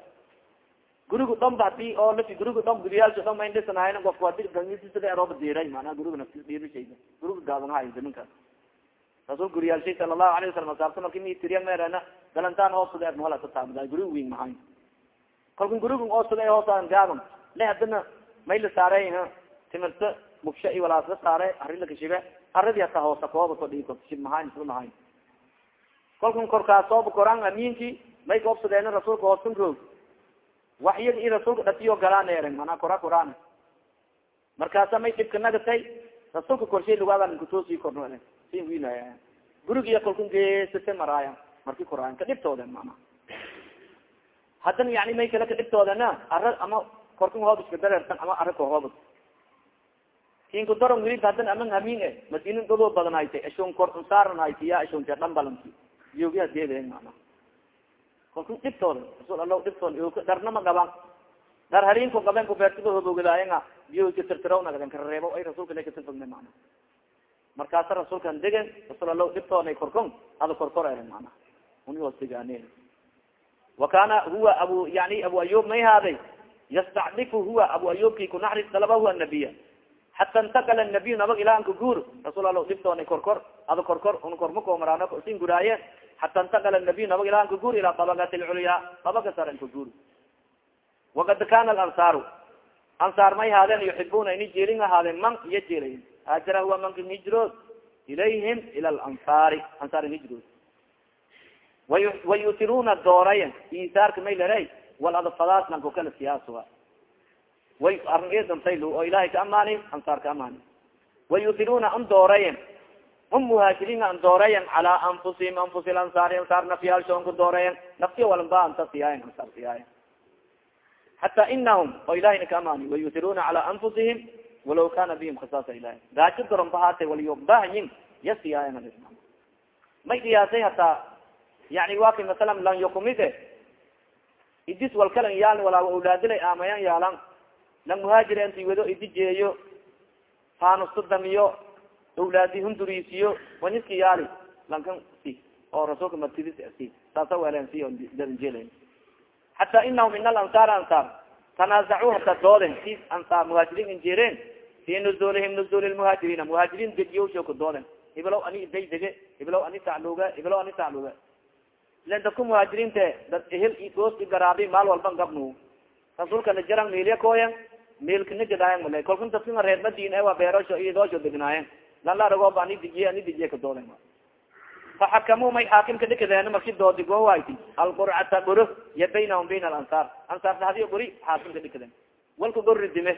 guriga dhomba haddii oo lafi guriga dhom guriyaalka dhom mayn dhisanahayn ofka gangisisada erooba diiray mana guriga nafti dhiirishayda guriga gaabanhayo zamankaas rasul guriyaalshay sala allahu alayh wasalam asaabta marki mitiriya meerena galantaan hoosada ermahala ka taabda guriga wing mahayn kalku guriga oosada e hoosaan gaaban le hadana may la saarey timirta mugsha i walaas la saare ari lakashibe aradi hata hoosa kooba kodhiko shib mahayn isla mahayn kalkun korkaas sooba koraan aminki may koobsadeen rasuulka hoosan roog waxyaga i rasuulka dhatiyo galaan eren mana kora koraan markaasa may dhibka nagatay rasuulka korshay lugaadan kutoosi korno sin winaya gurigiya kalkun geesate maraaya marki koraayan ka dhibtooden mana. Haddana yani may kale ka dhibtoodana ara ama korkan hoobiska dareertan ama ara kahoob kinku daron wilib haddana aman hamin e madinin dodoo badan haytay ashon kor saaran hayti ya ashonte dhan balanki biyogiya deede mana kalku dhibtooda rasul alla dhibtooda dharnama gaban dhar harinko gaben kubeertiba hobogilaayenga biyoka tirtirawnagan karareebo ay rasulka le katirfagme mana markaasa rasuulkan degen rasul alla dhibtoona korkon ada korkor eren mana uni hoos degaane wa kana huwa abu yani abu ayub may haaday yastacdifu huwa abu ayubki kunaxris dalaba huwa nabiya. Hata intakala nabiy nabag ilaa anka guur rasul alla dhibtoona korkor ada korkor un kormakomaraano sin guraaye hata intakala nabiy nabag ilaa anka guur ilaa tabakati lculya tabaka sar anka guur wakad kana alansaaru ansaar may haadeen yuxibuna ini jeelin ahaadeen man iyo jeelayin haajara huwa manka hijrood ilayhim ila lansaari ansaar hijrood wayutiruna doorayan isaarka may lere wal adfadaas lanko kala siyaasuga way arngeedantayl oo ilahay ka amaani ansaar ka amaani wayutiruna an doorayan um muhaajiriin an doorayan calaa anfusihim anfusi ansaari ansaar nafyaalshoon ka doorayan naftiya walanba anta siyaayan ansaar siyaayan hata inahum oo ilahayna ka amaani wayutiruna calaa anfusihim walaw kana bihim khasaasa ilahi gaajo doron bahaate walyobahayin ya siyaayan may qiyaasay hataa yani wa kay masalan lan yokumide idis walkalan yaal walaa awlaadilay aamayan yaalan lang muhaajir inti wado idi jeeyo faanusta damiyo awlaadi hunduriisiyo waniska yaali lankan si oo rasuulka martidis asi saasa welensi darinjelen xata inahum in alansaar ansaar tanaazacu hata dooden si ansaar muhaajiriin injireen fi nuzulihim nuzul muhaajiriina muhaajiriin dejiyowsho ka dooden iblow ani day dege iblow ani tacluga iblow ani tacluga ilan dadku muhaajiriinte dad ehel gooski garaabi maal walban gabnu rasuulkana jaran miilya kooyen miilkana gadaayan male kolkan dadkana reer madin e waa beerosho iyo doosho degnaayen lalaaragooba ani dijiye ani dijiye ka dooden faxakamuu may xaakimka dhikadeen marki doodi goowayti alqurcata goro ya baynahum bayn alansaar. Ansaar dhadiyo gori xaakimka dhikadeen walka gori dime.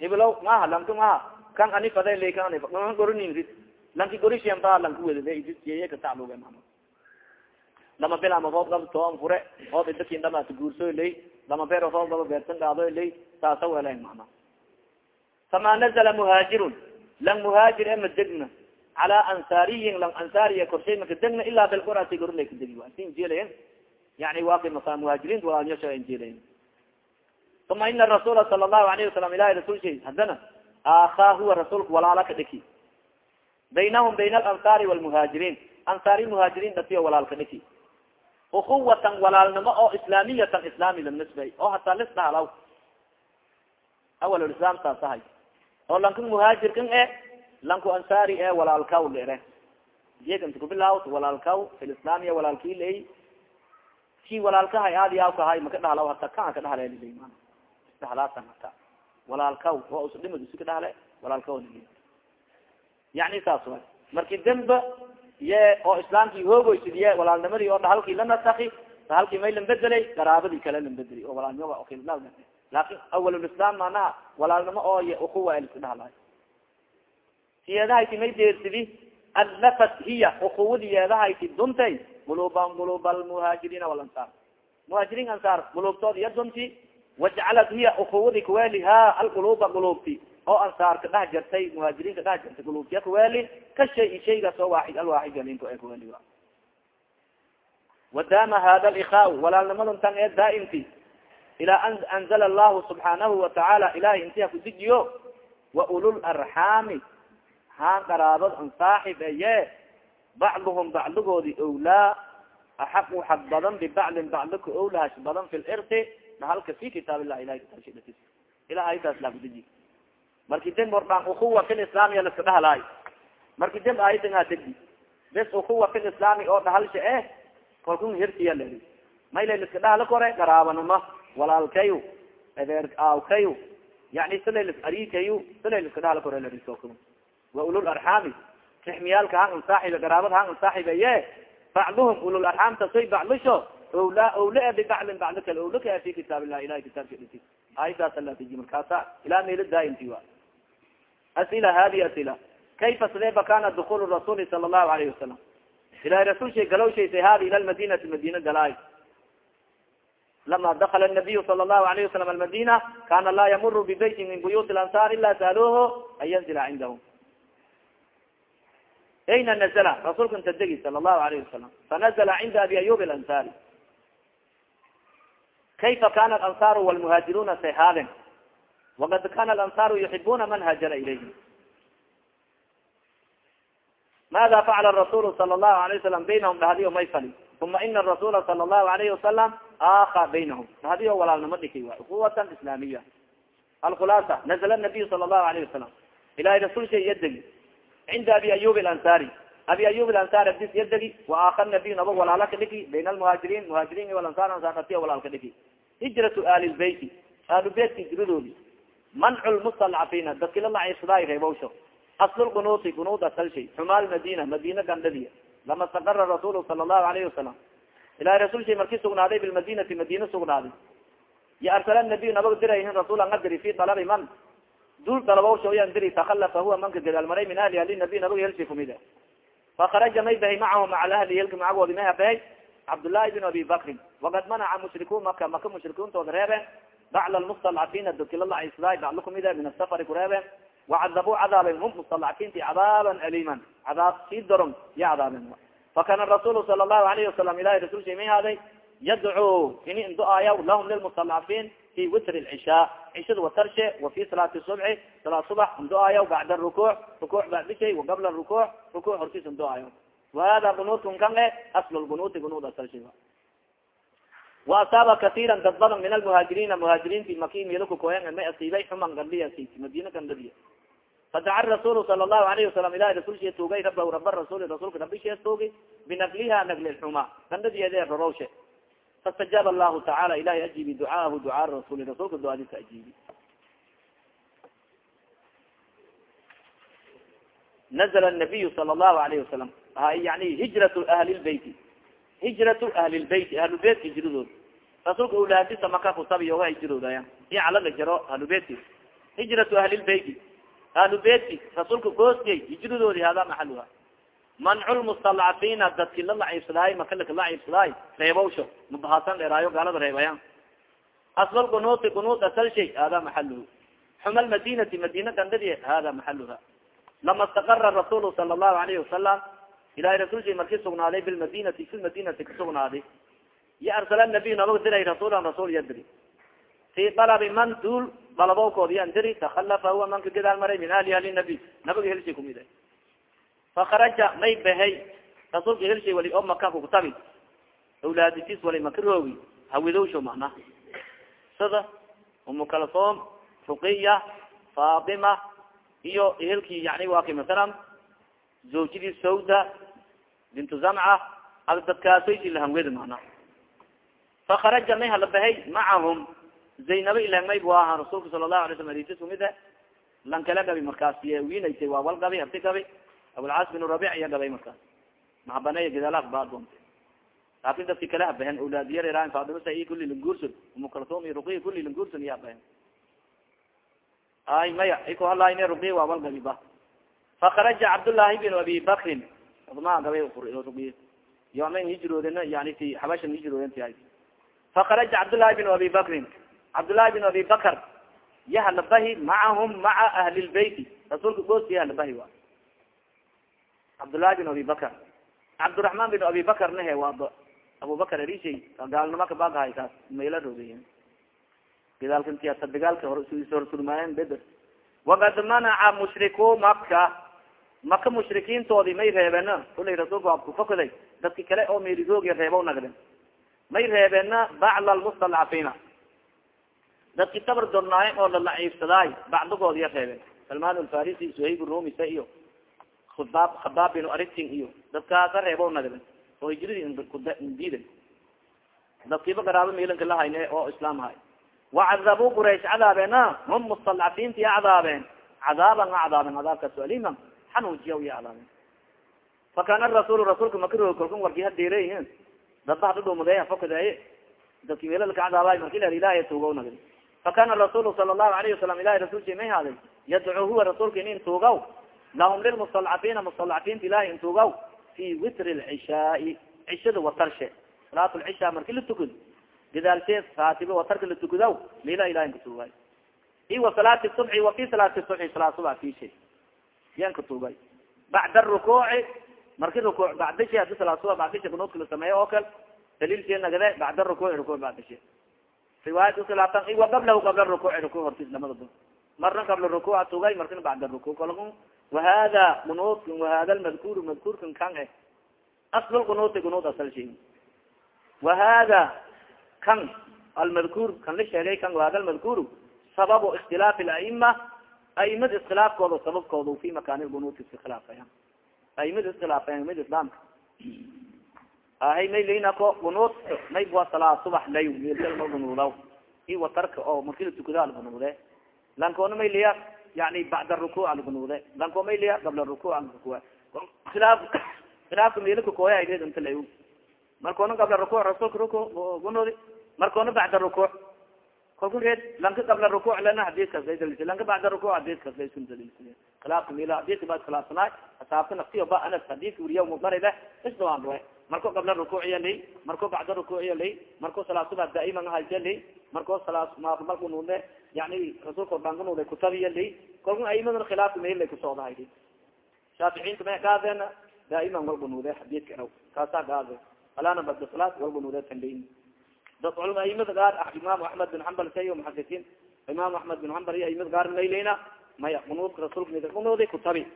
Hibilow maha lanka maha kan ani faday lay kan ani goriningrid lanki gorishen ba lanka wedadeyeye ka tacluge mama lama bil ama food gab toon fure. Ood idakin dhamaata guurso lay lama beer food gaba beertan dhaado lay saasa welen mana fama nazala muhaajirun lang muhaajir ema degna cala ansaariyin lang ansaariya korshay maka degna ilaa bilqurati gorla kadegi a si injelayen yani waki masa muhaajiriin walanyasha injelayen uma ina rasuula sala allahu alayhi wasalam ilahi rasul shay haddana akaa huwa rasuulka walaala ka dheki baynahum bayna alansaari walmuhaajiriin ansaari muhaajiriin dhatiyo walaal ka dheki ukuwatan walaalnimo oo islaamiyatan islaami lanisbay oo hataa lis dhahalaw awalislaam saas ahay oo lanka muhaajirkan e lanku ansaari e walaalkaw lere iyaganta kubilaawt walaalkaw filislaamiya walaalkii ley ki walaalkahay aadi aw kahay maka dhahalaw hata kaa ka dhahle man isdhahlaasan hata walaalkaw waa usdhimad usi ka dhahle walaalkaw yani saas way marki demba ye oo islaamkii hoogoysidiye walaalnimadii oo dhahalkii la nasaki dhahalkii may lan bedelay garaabadii kale lan bedeli oo walaalnimo laakin awalulislaam manaha walaalnimo oo y ukuwa liska dhahlaay siyeedahayti may deersidi allafat hiya ukuwadi yeedahayti duntay guluban guluba almuhaajiriina walansaar muhaajiriin ansaar. Gulubtood iya dunti wajcalat hiya ukuwadi kuweli ha alguluba gulubti oo ansaar ka dhex jartay muhaajiriin ka dhex jartay gulubtiya kuweli ka shay shaygaas oo waaxid alwaaxid galinko e kuweli wadama hada likaa walaalnimadun tan ee daaimti ilaa an anzala allahu subxaanahu watacaala ilahay intiha kudijiyo wa ulul arxaami haan qaraabad an saaxib eye bacduhum bacdigoodi owlaa axaqu xaq badan bibaclin bacdika owlahash badan fi lirti dhahalka fi kitaab illah ilahay kitaabshidati ila ayadaas laa kudiji marki dem ordaan ukuwa fi lislaamiya laska dhahalaay marki dem ayadan aa degi bes ukuwa fi lislaami oo dhahalsha eh kalkun hirtiya leli mayla liska dhahala kore garaabanima walaalkayu edeer aawkayu yani silaylis arikayu silay liska dhahala kore lariso wa ulul arxaami rixmiyaalka han saaxiba garaabad han saaxibaye bacduhum ulul arxaamta soy bacdisho owla owla e bibaclin bacdi kale owla ka fi kitaab illah ilahi kitaabka dhisi ayadaas alafiji markaasa ilaa meelo daaimti wa asila hadi asila kayfa sideba kana dukul rasuli sala allahu alayhi wasalam ilahi rasul shay galowshaysay hadi ila lmadinati madina galaay lama dakala nabiyu sala allahu alayhi wasalam almadina kana laa yamuru bibeytin min buyuti lansaar ila saaluhu an yanzila cindahum ayna nazla rasulka inta degi sala allahu alayhi wasalam fanazla cinda abi ayub alansari kayfa kana alansaaru walmuhaajiruna sayhaaden waqad kana alansaaru yuxibuna man haajara ilayhim mada facala rasulu sala allahu alayه wasalam baynahum dhahdiyo may fali uma ina rasula sala allahu alayhi wasalam aka baynahum dhahdiyo walaalnimo dhiki wa quwatan islaamiya alkhulaasa nazla nabiyu sala allahu alayhi wasalam ilahay rasul shay yadegi cinda abi ayub alansari abi ayub alansari abdis yadegi wa aaka nabiy naba walaala ka dhiki bayna almuhaajiriin muhaajiriin walansar ansaratiya walaal ka dhiki hijratu ali lbeyti aalubeytka hijradoodi mancu lmustalcafiina dadki la lacisaday reebowsho asl gunuuti gunuud asalshay xumaal madina madina gandhadiya lama staqara rasulu sala allahu alayhi wasalam ilahi rasul shay marki sugnaaday bilmadinati madina sugnaaday ya arsala nabiy nabag dirayhin rasul anga diri fi dalabi man dul dalabowsha yan diri takalafa huwa manka gadaalmaray min ahli ali nabiy nabag helsi kumide fakaraja may bahay macahu maca ahli helka macagoodi may habahay cabdullahi bin abi bakrin wakad manaca mushrikuun maka maka mushrikuuntooda reebe bacla lmustalcafiina dadki la lacisdaay baclo kumide min asafari kureebe wacadabuu cadaaben hum mustalcafiinti cadaaban aliman cadaab sii daron ya cadaaben fakana rasulu sala allahu alayhi wasalam ilahi rasul shay may haaday yadcuu ini induaaya lahum lilmustalcafiin fi witr lcishaa cishada watarshe wa fi salaati subci salaat subax induaaya bacda rukuuc rukuuc bacdishay wagabla rukuuc rukuuc hortiis induaayo wahada gunuudkun kan e asl lgunuuti gunuud asalshi wa asaaba katiira dad badan min almuhaajiriina muhaajiriinti maki milakakoyan may asiibay xuman gandhiya siiti madina gandhadiya fadaca rasuul sala allahu alayhi wasalam ilahi rasulshe tuugay rabahu raba rasul rasulka rabishees tuugi binagliha nagli lxuma gandhadiyeede rorowshe fastajaaba allahu tacaala ilahi ajiibi ducaahu ducaa rasuli rasulka duaadisa ajiibi nazla nabiyu sala allahu alayhi wasalam yani hijrat ahli lbeyti hijrat ahli lbeyt ahlubeyt hijradood rasuulka ulaadisa maka kutabi oga hijroodaya i calaga jaro ahlubeytki hijratu ahli lbeyti ahlubeytki rasuulka goosiyay hijradoodi hada maxaluha mancu lmustalcafiina dadki la laciibsadaay makalaka laciibsadaay reebawsho mubahasan dheeraayo gaalada reebaya asl gunuuti gunuud asal shay hada maxaluhu xuma lmadinati madina gandadi hada maxaluha lama staqara rasuul sala allahu alayhi wasalam ilahay rasulsha marki sugnaaday bilmadinati fi madinati kasugnaaday ya arsala nabiy nabag diray rasulan rasul ya diri fi dalabi man duul dalabowkood yan diri takalafa huwa manka gadaal maray min ahli ahli nabi nabaga helshay kumid fakaraja may bahay. Rasuulka helshay wali oo maka kukutabi awlaaditis wali maka roogi. Hawidowsho macna. Sida umu kalsoom ruqiya fatima iyo ehelkii yani waa ki masalan zawjidii sawda bintu zamca ad dadkaasoysi lahangwed mana fakaraja may halabahay macahum zaynaba ilangmayb waaha rasuulka sala lahu alay slam adis kumid e lan kala gabi markaas winaysa waa wal gabi abti gabi. Abulcaas bin rabic iya gabay markaas. Mahabaney gadaalaha baadonta laakin dadki kala habahen awlaadiyar faadima sa kuli languurson umukalsom iyo ruqiya kuli languurson iya habahen ay maya iko halayne ruqiya waa wal gabi ba. Fakaraja cabdullaahi bin abi bakrin ma gabay ruqiya yoman hijroodena yani ti xabashan hijrooden ti fakaraja cabdullaahi bin abi bakrin cabdullaahi bin abi bakr yahalabahi macahum maca ahli lbeyti rasuulka goosi yahalabahi wa cabdullaahi bin abi bakr cabdiraحman bin abi bakr nahe waa abubakar arishay gaalnimo kabagahay kaas mayla rogeyen gidaalkantiasa dagaalka horsurmaayen beder wakad manaca mushriku maka maka mushrikiintoodi may reebena kulay rasuulka waa kufokaday dadki kale oo meerigoogya reebo nagden may reebena bacla lmustalcafiina dadki tabar dornaaye oo lalaciibsadaay bacdigood ya reeben salman alfarisi suhayb rumisa iyo khabaab khabaab bin aritin iyo dadkaasa reebo nagden oo hijradi diiden dadkiiba garaabo miilanka lahayne oo islaam ahay wacadabu quraysh cadaabena hum mustalcafiinti ya cadaabeen. Cadaaban a cadaaben cadaabkaas aliman xanuujiya ya cadaabeen. Fakana rasul rasuulka makaro kolkan warki hadeerey dadba hadhadhumade hafokadaye dadki meelalka cadaabay marki la ilahay tuugaw nagdi fakana rasuul sala allahu alayhi wasalam ilahi rasulki may haaday yadcuu huwa rasuulka inin tuugaw lahum lilmustalcafiina mustalcafiinta ilahi in tuugaw fi witr lcishaai cishada watarshe salaat lcisha marki la tukado gidaalshe raatiba watarka la tukadaw mila ilahin katuugay i wa salaati subxi wa fi salaati subxi salaat subax fishe yan katuugay bacda rukuuci marki rukuuc bacdishe hadi salaat subax bacdishe kunuudka la sameeyo oo kale daliilshee nagade bacda rukuuci rukuuc bacdishe riwaayat usilaatan i wa qablahu qabla rukuuci rukuuc hortis lamadaba marna qabla rukuuca tugay markana bacda rukuuc. Kalku wahada kunuudka wahada lmadkuur madkuurkan kan eh. Asl kunuuti kunuud asal shay wahada kan almadkuur kan la sheegay kan wahada lmadkuur sababu ikhtilaafi laima aimada iskhilaafkooda sababkooda fi makaani kunuudka iskhilaafaya aimada iskhilaafaya mid islaamka ahay may layna ko kunuud may wa salaa subax lay meelkalma kunuudaw i watarka oo marki la tukada alkunuude lankoona may liya? Yani bacda rukuuc alkunuude lanko may liya? Qabla rukuuc alkuwa khilaaf khilaafka meelaka kooya ayd inta lay markoona qabla rukuuc rasuulka ruku kunuudi markoona bacda rukuuc kalku reed lanka qabla rukuuc lana hadidkas ay lanka bacda rukuuc hadidkas lay khilaafka meela hadidka baa khilaafsanay asaabta naftiyo ba anas hadidka wuriya mubaride isdawaan ruwe marko qabla rukuuciya lay marko bacda rukuuciya lay marko salaat suba daa'iman haysa lay marko salaat maaqbal kunuude yani rasuulka baan kunuude kutabiya lay kalku aimadana khilaafka meel lay. Kusocdahay shaaficiinta may gaadeen daa'iman wal kunuude hadidka eraw kaasaa gaade alana bada salaat wal kunuude tandayn dad culma aimada gaar imaam axmed bin xambal sayo muxadisin imaam axmed bin xambal iyo aimada gaar mayleyna maya kunuudka rasuulka kunuudi kutabi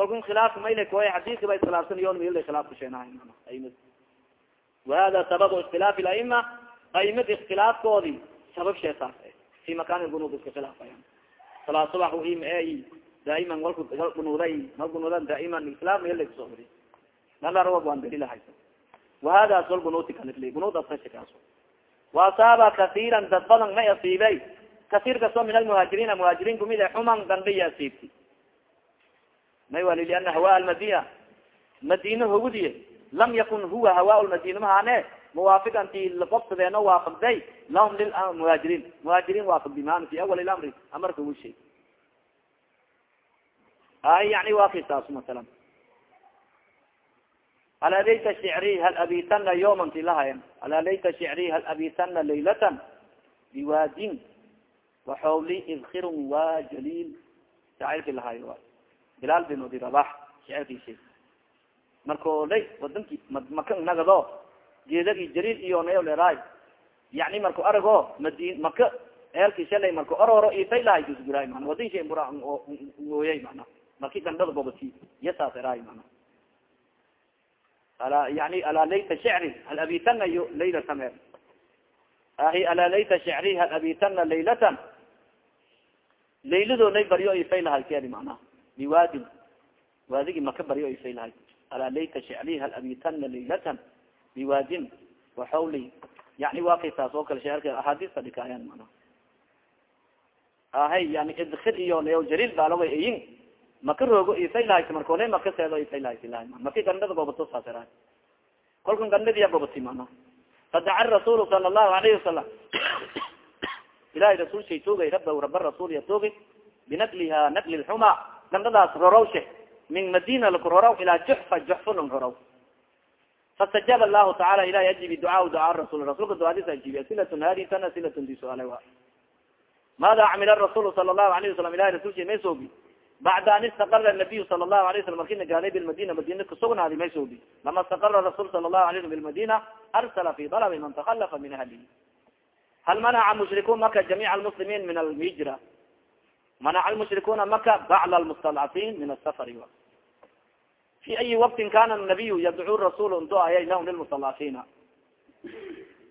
kalkun khilaaf mayla koy xadiiska ba iskhilaafsan yon mila khilaaf kusheenahay aimad wahada sababu ikhtilaafi laima aimad ikhtilaafkoodi sabab sheesaas fi makan iska khilaafaya salaa subax im e daa'iman walku wal gunuuday mal gunuudan daa'iman islam mila ku soo uri nalarwab waan dalilahay wahada wal gunuuti kalifli gunuud asashakaas waasaaba kasiiran dad badan may asiibey kasiir kasto min almuhaajiriina muhaajiriin kumid e xuman danbiya asiibti may wali liana hawa almadina madina. Hawdiye lam yakun huwa hawa lmadina mahane muwaafiqan ti laqobsadeeno waafaqday lahum lilmuhaajiriin muhaajiriin waafaqdi maana fi awal lamri amarka ugu sheeg ay yani waa kisaas masalan ala layta shicri hal abitana yawman ti lahayan ala layta shicri hal abitana laylatan? Biwaadin waxawli idkirun wa jaliil shaacirki lahayo bilaal bin abi rabax shicirkiisi marko lay wadanki maka nagado geedagi jaliil iyo nayo leeraay yani marku arago madin maka eelki shalay marku ororo ifay lahay kusguraay mana wadin shay mura ooyay mana marki gandhada bobati iya saas eraay mana ala yani ala layta shicri hal abitana yo laylatan er ahi ala layta shicri hal abitana laylatan. Laylado nay baryo ifay lahay kedi mana biwaadin waadigi maka baryo ifay lahay ala layta shicri hal abitana laylatan biwaadin waxawli yani waa kay oo kale sheerka axaadiista dhikaayan mana ahay yani idkir iyo nayo jaliil baalawa iyin maka roogo ifay lahayt markoona maka seedo ifay lahayt lahay maki gandhada gobato saasera kolkan gandhadiya gobati mana fadaca rasuul sala allahu alayhi wasalam ilahay rasuul toogay raba raba rasuul ya toogi binakliha nakli lxuma gandhadaas rorowshe min madina laku rorow ilaa juxfa juxfa lang rorow fastajaab allahu taala ilahi ajibi ducaa ducaa rasul rasulka ducaadis ajibi asilatun hadi tana silatun di suaala wa maada camila rasul sala allahu alayhi wasalam ilahi rasul shay may soobi bacda an istaqara nabiyu sala allahu alay slam marki nagaalay bilmadina madina kasugnaadi may soobi lama istaqara rasul sala allahu alay slam bilmadina arsala fi dalabi man takalafa min ahlihi hal manaca mushrikun maka jamiic almuslimiin min alhijra manaca almushrikuna maka bacla almustadcafiin min asafari fi ayi waktin kana nabiyu yadcuu rasul duayay lahum lilmustadcafiina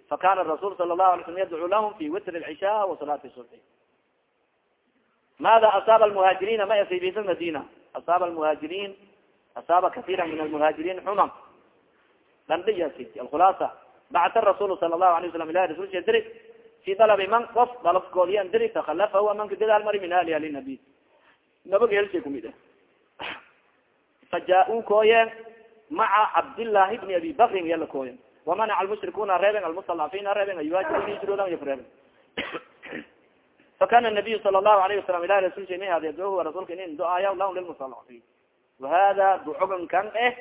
fakana rasul sala lahu alay slam yadcuu lahum fi witr lcisha wa salaati subxi mada asaaba almuhaajiriina ma asiibi fi madina asaaba almuhaajiriin asaaba kasiira min almuhaajiriin xuman dandhiya alkhulaasa bacta rasul sala lahu alay slam ilahi rasul sha diri fi dalabi man qof dalafkoodiyan diri takalafa huwa manka gadaal mari min ahliha linabi nabag helshay kumid fajaa-uu kooyeen maca cabdillahi bni abi bakrin yala kooyen wamanaca almushrikuuna reeben almustalafiina reeben yafreeben fakana nabiyu sala allahu alayhi wasalam ilahi rasul sha may hadi duhuwa rasulka inin duaaya lahum lilmustalafiin wahada ducogan kan eh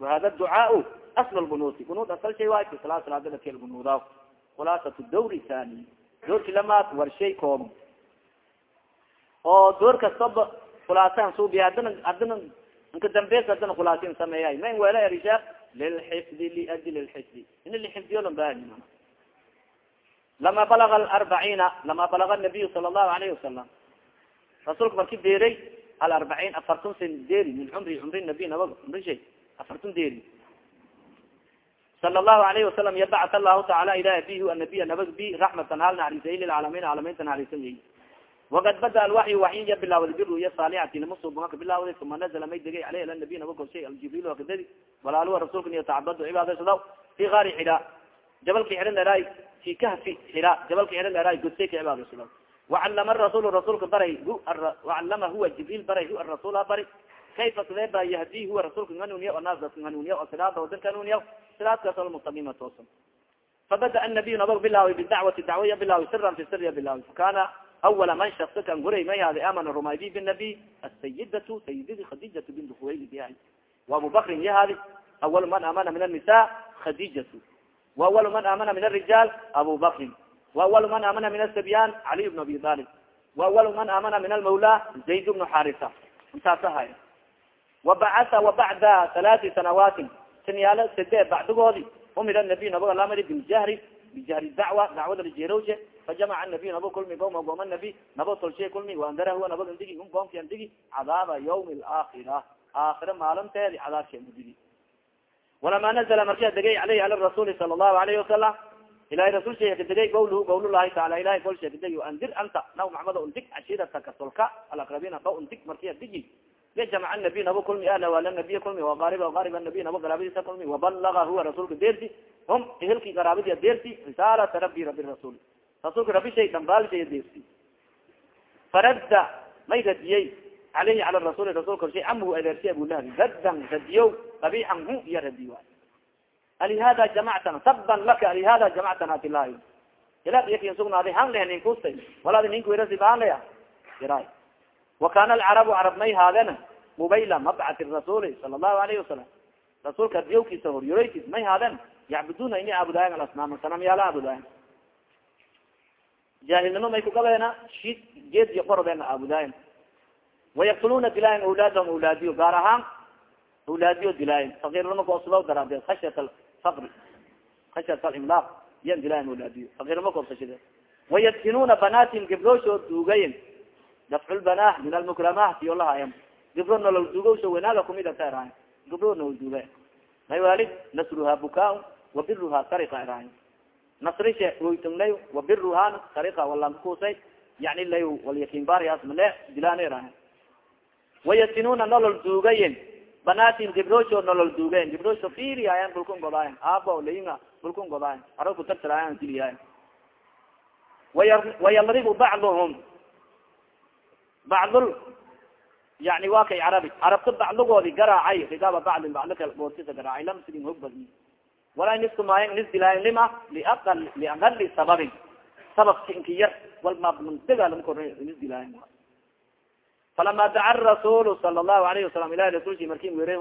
wahada ducaau asl lbunuuti bunuud asal shay waay sala salaadadakeel bunuuda khulaasat dawri thani doorki lamaad war shay koobo oo door kastaba khulaasan suubi hadana hadana inka dambeys hadana khulaasin sameeyay. Man wela erisha lilxifdi liajli lxifdi in lixifdiyo lan baahani lama balaga alarbaciina lama balaga nabiyu sala allahu alayhi wasalam rasuulka marki deeray alarbaciin afartun sin deeri min cumri cumri nabi nabag cumri shay deeri sala allahu alayhi wasalam yabacat allahu taala ilahi bihi anabiya nabag bi raxmatan hal naxariisay lilcaalamiin caalamiinta naxariisan yayi waqad bada alwaxyu waxyin ya bilaawday biruya saalixati namasubaa ka bilaawday uma nazla may degay aleyh ala nabiy naba korshay aljibril akadadi walaaluha rasuulka niyo tacabado cibaadaysadaw fi gaari xira jabalka xira leeraay fi kahfi xira jabalka xira leeraay godsay ka cibaadaysadaw wacalama rasul rasuulka baray wacalama huwa jibril baray hu arasuula bari kayfa sidee ba yahdi huwa rasuulka nganuniya naas dadka nganuniya o silaada wadanka nuniya silaadkaas almustamima toosan fabada anabiy nabag bilaawi bidacwati dacwaya bilaawi siran fi sirya bilaawi fakana awala man shaksa kan guray may hadi amana rumay bi binabi asayidatu sayidadi khadijatu bint khuwaylid yahay wa abu bakrin yahadi awalu man amana min annisa khadijatu wa awalu man amana min alrijal abu bakrin wa awalu man amana min asabyan caliy bn abi talib wa awalu man amana min almawla zayd bnu xarisa intaas ahay wabacasa wabacda halaati sanawaatin sanyaalo sade bacdigoodi? Umira nabiy nabaga lamari biljahri bijahri dacwa dacwada lajeerowje fajamaca nabiy naba kulmi goma gooma nabi naba tolshe kulmi waandara huwa nabag andigi um goomki andigi cadaaba ywmi alaakhira aakhira maalinteedi cadaabsha mudidi walama nazla markia degay aleyhi ala rasuuli sala allahu alayhi wasalam ilahay rasul shay kadegay gawluhu gawlulahi taala ilahay gol shay kadegi andir anta naw maxamad undig cashiirataka tolka alaqrabina ba undig markia digi yajamac nabiy nabo kulmi wala nabiy kulmi waqaariba qaarib nabiy nabo garaabadiisa kulmi wabalaga huwa rasuulka deerti hum ehelki garaabadiya deerti risaalata rabi rabi rasuul rasuulka rabi shay dambaalshay deerti faradda may radiyey aleyhi cala rasuli rasul korshay amhu adeersi abulahabi raddan radiyo qabixan hu iya radi waay alihada jamactana saban laka alihada jamactana tilahi ila yakin sugnaaday han leh nin kustay walaadi ninku irasi baan leya iray wa kana alcarabu carab may haadena mubayla mabcati rasuli sala allahu alayhi wasalam rasuulka adiyowkiisa horyoreykiis may haaden yacbuduna ini aabudaayan alasnaam sanamyaala aabudaayan jaahilnimo may kugabeena shid geed iyo qorobeena aabudaayan wayaktuluna dilaayan awlaadahum awlaadiyo gaar ahaan awlaadiyo dilaayan fakirnimo koobsado daraadee khashyat alfaqri khashyat alimlaaq yan dilaayan awlaadiyo fakirnimo koobsashade wayadkinuna banaatim gibrooshood duugayen dafcu lbanah min almukramah tiyo lahaayam gibro nolol duugowsho wanaaga kumid ata erahay gibro nolol duuga may waalid nasruha bukaa wabiruha sarika erahay nasrishe oytunglay wabiruhaan sarika walankusay yani lay walyakinbarias male dilaan erahay wayadkinuna nolol duugayen banaatin gibroosho nolol duugayen gibroosho fiiriyaayan bulkun godaayan aabo layinga bulkun godaayan aro kutartaraayan diliyaayan wayadribu bacduhum bacdul yani wa kay carabi. Carabta bacdigoodi garaacay rigaaba bacdin bacdi kal goortisa garaacay lam sidin hog badni walaa niskumaayan nis dilaayan lima liaqal liaqali sababin. Sabab inki yar walmabndiga lama kor nis dilaayan falama daca rasulu sala allahu alayhi wasalam ilahi rasulki markin were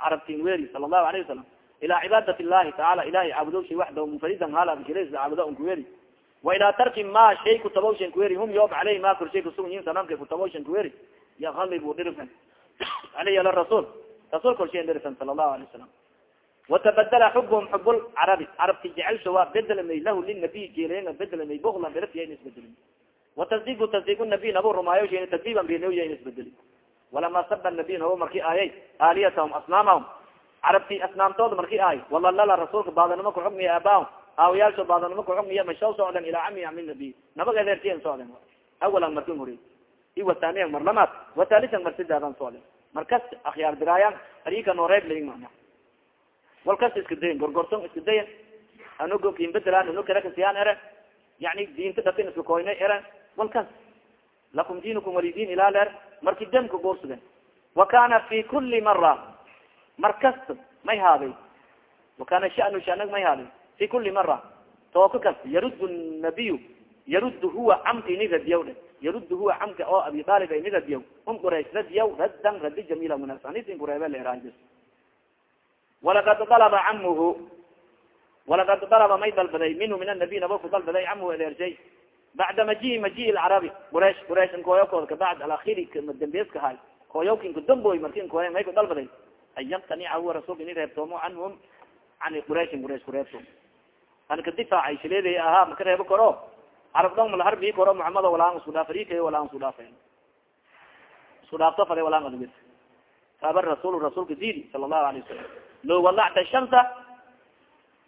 carabtin weri sala allahu alayhi wasalam ila cibaadat llahi taala ilahi caabudoshi waxdahu munfaridan hala bishirays caabuda un kuweri wa ilaa tarki ma shay kutabawshan kuweri hum yoob caleyhi ma korshay kusugan yihiin sanamka kutabawshan kuweri yaalibu dhirifan [COUGHS] aleyhi ala rasul. Rasul korshayn dhirifan sala allahu alayh wasalam watabadala xubhum xub lcarabi carabti jecelsha waa bedelamay lahu linabiy geeleenga bedelamay buklan dhirifyayn isbedelin watasdigu tasdig nabiy nabo rumaayo shen takdiban benoya isbedeli walama saba nabiy nabo marki aayay aaliyatahum asnaamahum carabti asnaamtooda marki aay walalala rasuulka baadanimo kuxugmiya aabahum aawayaalsho baadanimo kuxugmiya mashaw socden ilaa cami ami nabiy nabag adeertiyan socden awalan markin hori. Iwataniyan mar lamaad watalisan mar sidaadan socden markas akhyaar diraayan arika nooreeb layin mana walkas iska dayan gorgorson iska dayan anugo kinbedelaan anu karakasiyaan ere. Yani diinta datin iska koyna ere. Walkas. Lakum diinukum walidin ilaa leer marki demka guursaden wa kana fi kuli mara mar kasta may haaday wakana shanu shanag may haaday fi kuli mara tooka kasta yarud nabiy yarud huwa camka ini radiyaw dhe yarud huwa camka oo abi aalib ini radiyaw um quraysh radiyaw raddan radi jamila munasanisin kureebe leeraanjis walakad dalaba camuhu walakad dalaba may dalbaday minhu min anabiy nabo dalbaday camuhu adeershay bacda maji maji lcarabi quraish quraish nkooyakooda kabacd alakiri dambeeska hay kooyawkin kudamboy marki nkooya may ku dalbaday an huwa rasulka ini reebtoomo canhum can quraishin quraish kureebto an kadifaacay shileeday ahaa maka reebo karo carab dong malaharbii koro muxamado walaan isku dhaaf rikay walaan isku dhaafe isku dhaafto fade walaan adwis saaba rasul rasulka didi sala allahu alayh wasalam loo walacta shamsa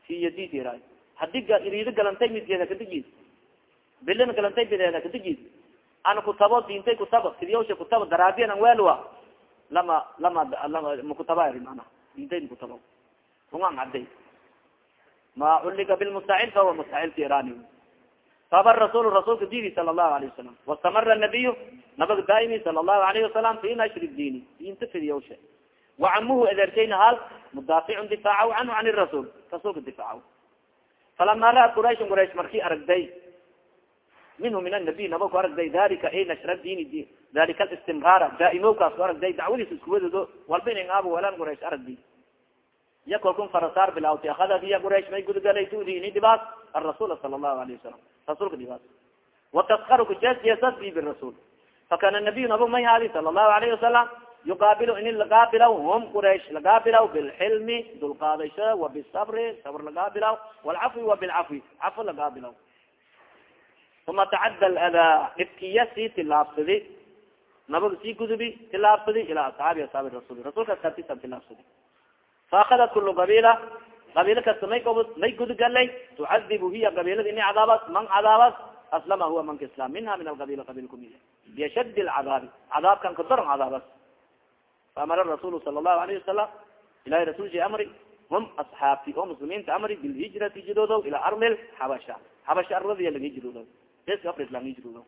fi yadidira haddii irido galantay midgeeda kadijid bilin galantay bideeda kadijid ana kutabo diintay kutabo sidiyawsha kutabo daraadiyan an welwa lama lama lama makutaba mana diintay makutabo ungan caday ma culliga bilmustacil fahuwa mustacilti irani faba rasul rasulka didi sala allahu alayh wasalam wastamara nabiyu nabag daaimi sala allahu alayhi wasalam fi nashri diini diinta fidiyawsha wacamuhu adeertayna hal mudaaficun difaacaw canhu can rasul rasulka difaacaw falama raat quraish quraish marki aragday minhu min anabiy naba ku aragday dalika ay nashra diini dalika alistimraara daaimowkaas ku aragday dacwadiis iskuwadado walba inan aabo walan quraish aragdi iya kolkun farasaar bilawti akada iya quraish may gudgalay tudi dhibaas arasuul sala allahu alayhi wasalam rasulka dhibaas wataskaru kujeesjeesas bi birasul fakana nabiy naba may haadi sala allahu alayhi wasalam yuqaabil ini lagaabilaw hum quraish lagaabilaw bilxilmi dulqaadasho wabisabri sabr lagaabilaw walcafwi wabilcafwi cafo lagaabilaw uma tacadda ladaa dhibkiya sii tilaabsadi nabaga sii gudubi tilaabsadi ilaa asxaabi asxaabi rasul. Rasulka asxaabtiisa tilaabsadi faakadat kulu qabiila qabiilo kasta may may gudugalay tucadibu hiya qabiilada ini cadaabas man cadaabas aslama huwa manka islam minha min alqabiila qabiil kumid biyashad lcadaabi cadaabkan kadoron cadaabas faamara rasulu sala allahu alayhi wasalam ilahi rasulki amri hum asxaabti oo muslimiinta amri bilhijrati hijroodo ilaa arlil xabasha xabasha arladiya laga hijroodo eska afris lang hijroodo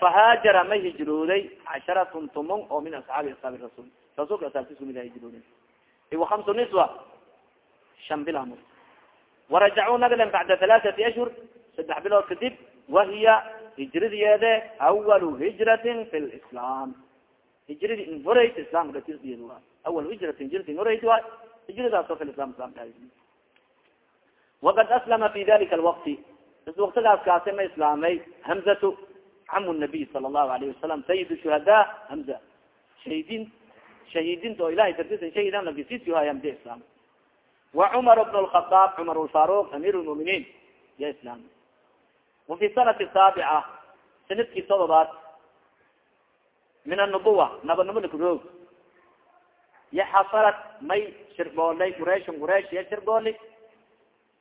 fahaajara may hijrooday casharatun tumon oo min asxaabi asxaabi rasul rasulka asaabtis kumid hijrooday iwa hamsu niswa shan bilamo warajacuu naglen bacda halaaثati ashhur saddex bilood kadib wahiya hijradiyeede awalu hijratin fi lislam hijradi in horeysa islamka datisdeed wa awal hijratin hijrati in horeysa wa hijradaas oo fi islam islamka waqad aslama fi dalika alwaqti waktigaas kaasi ma islaamay hamzatu camu nabiy sala allahu alayhi wasalam sayid shuhada hamza shahidin shahiidinta oo ilahay dartisan shahidan lagisisyohay hamza islam wa cumar bn lkhadaab cumar lfaruq amir lmuminiin ya islam wa fi sanati saabica sannadkii todobaad min anubuwa nabanimolakroog ya xasarat may shirboolay qurayshn quraysh ya shirbooli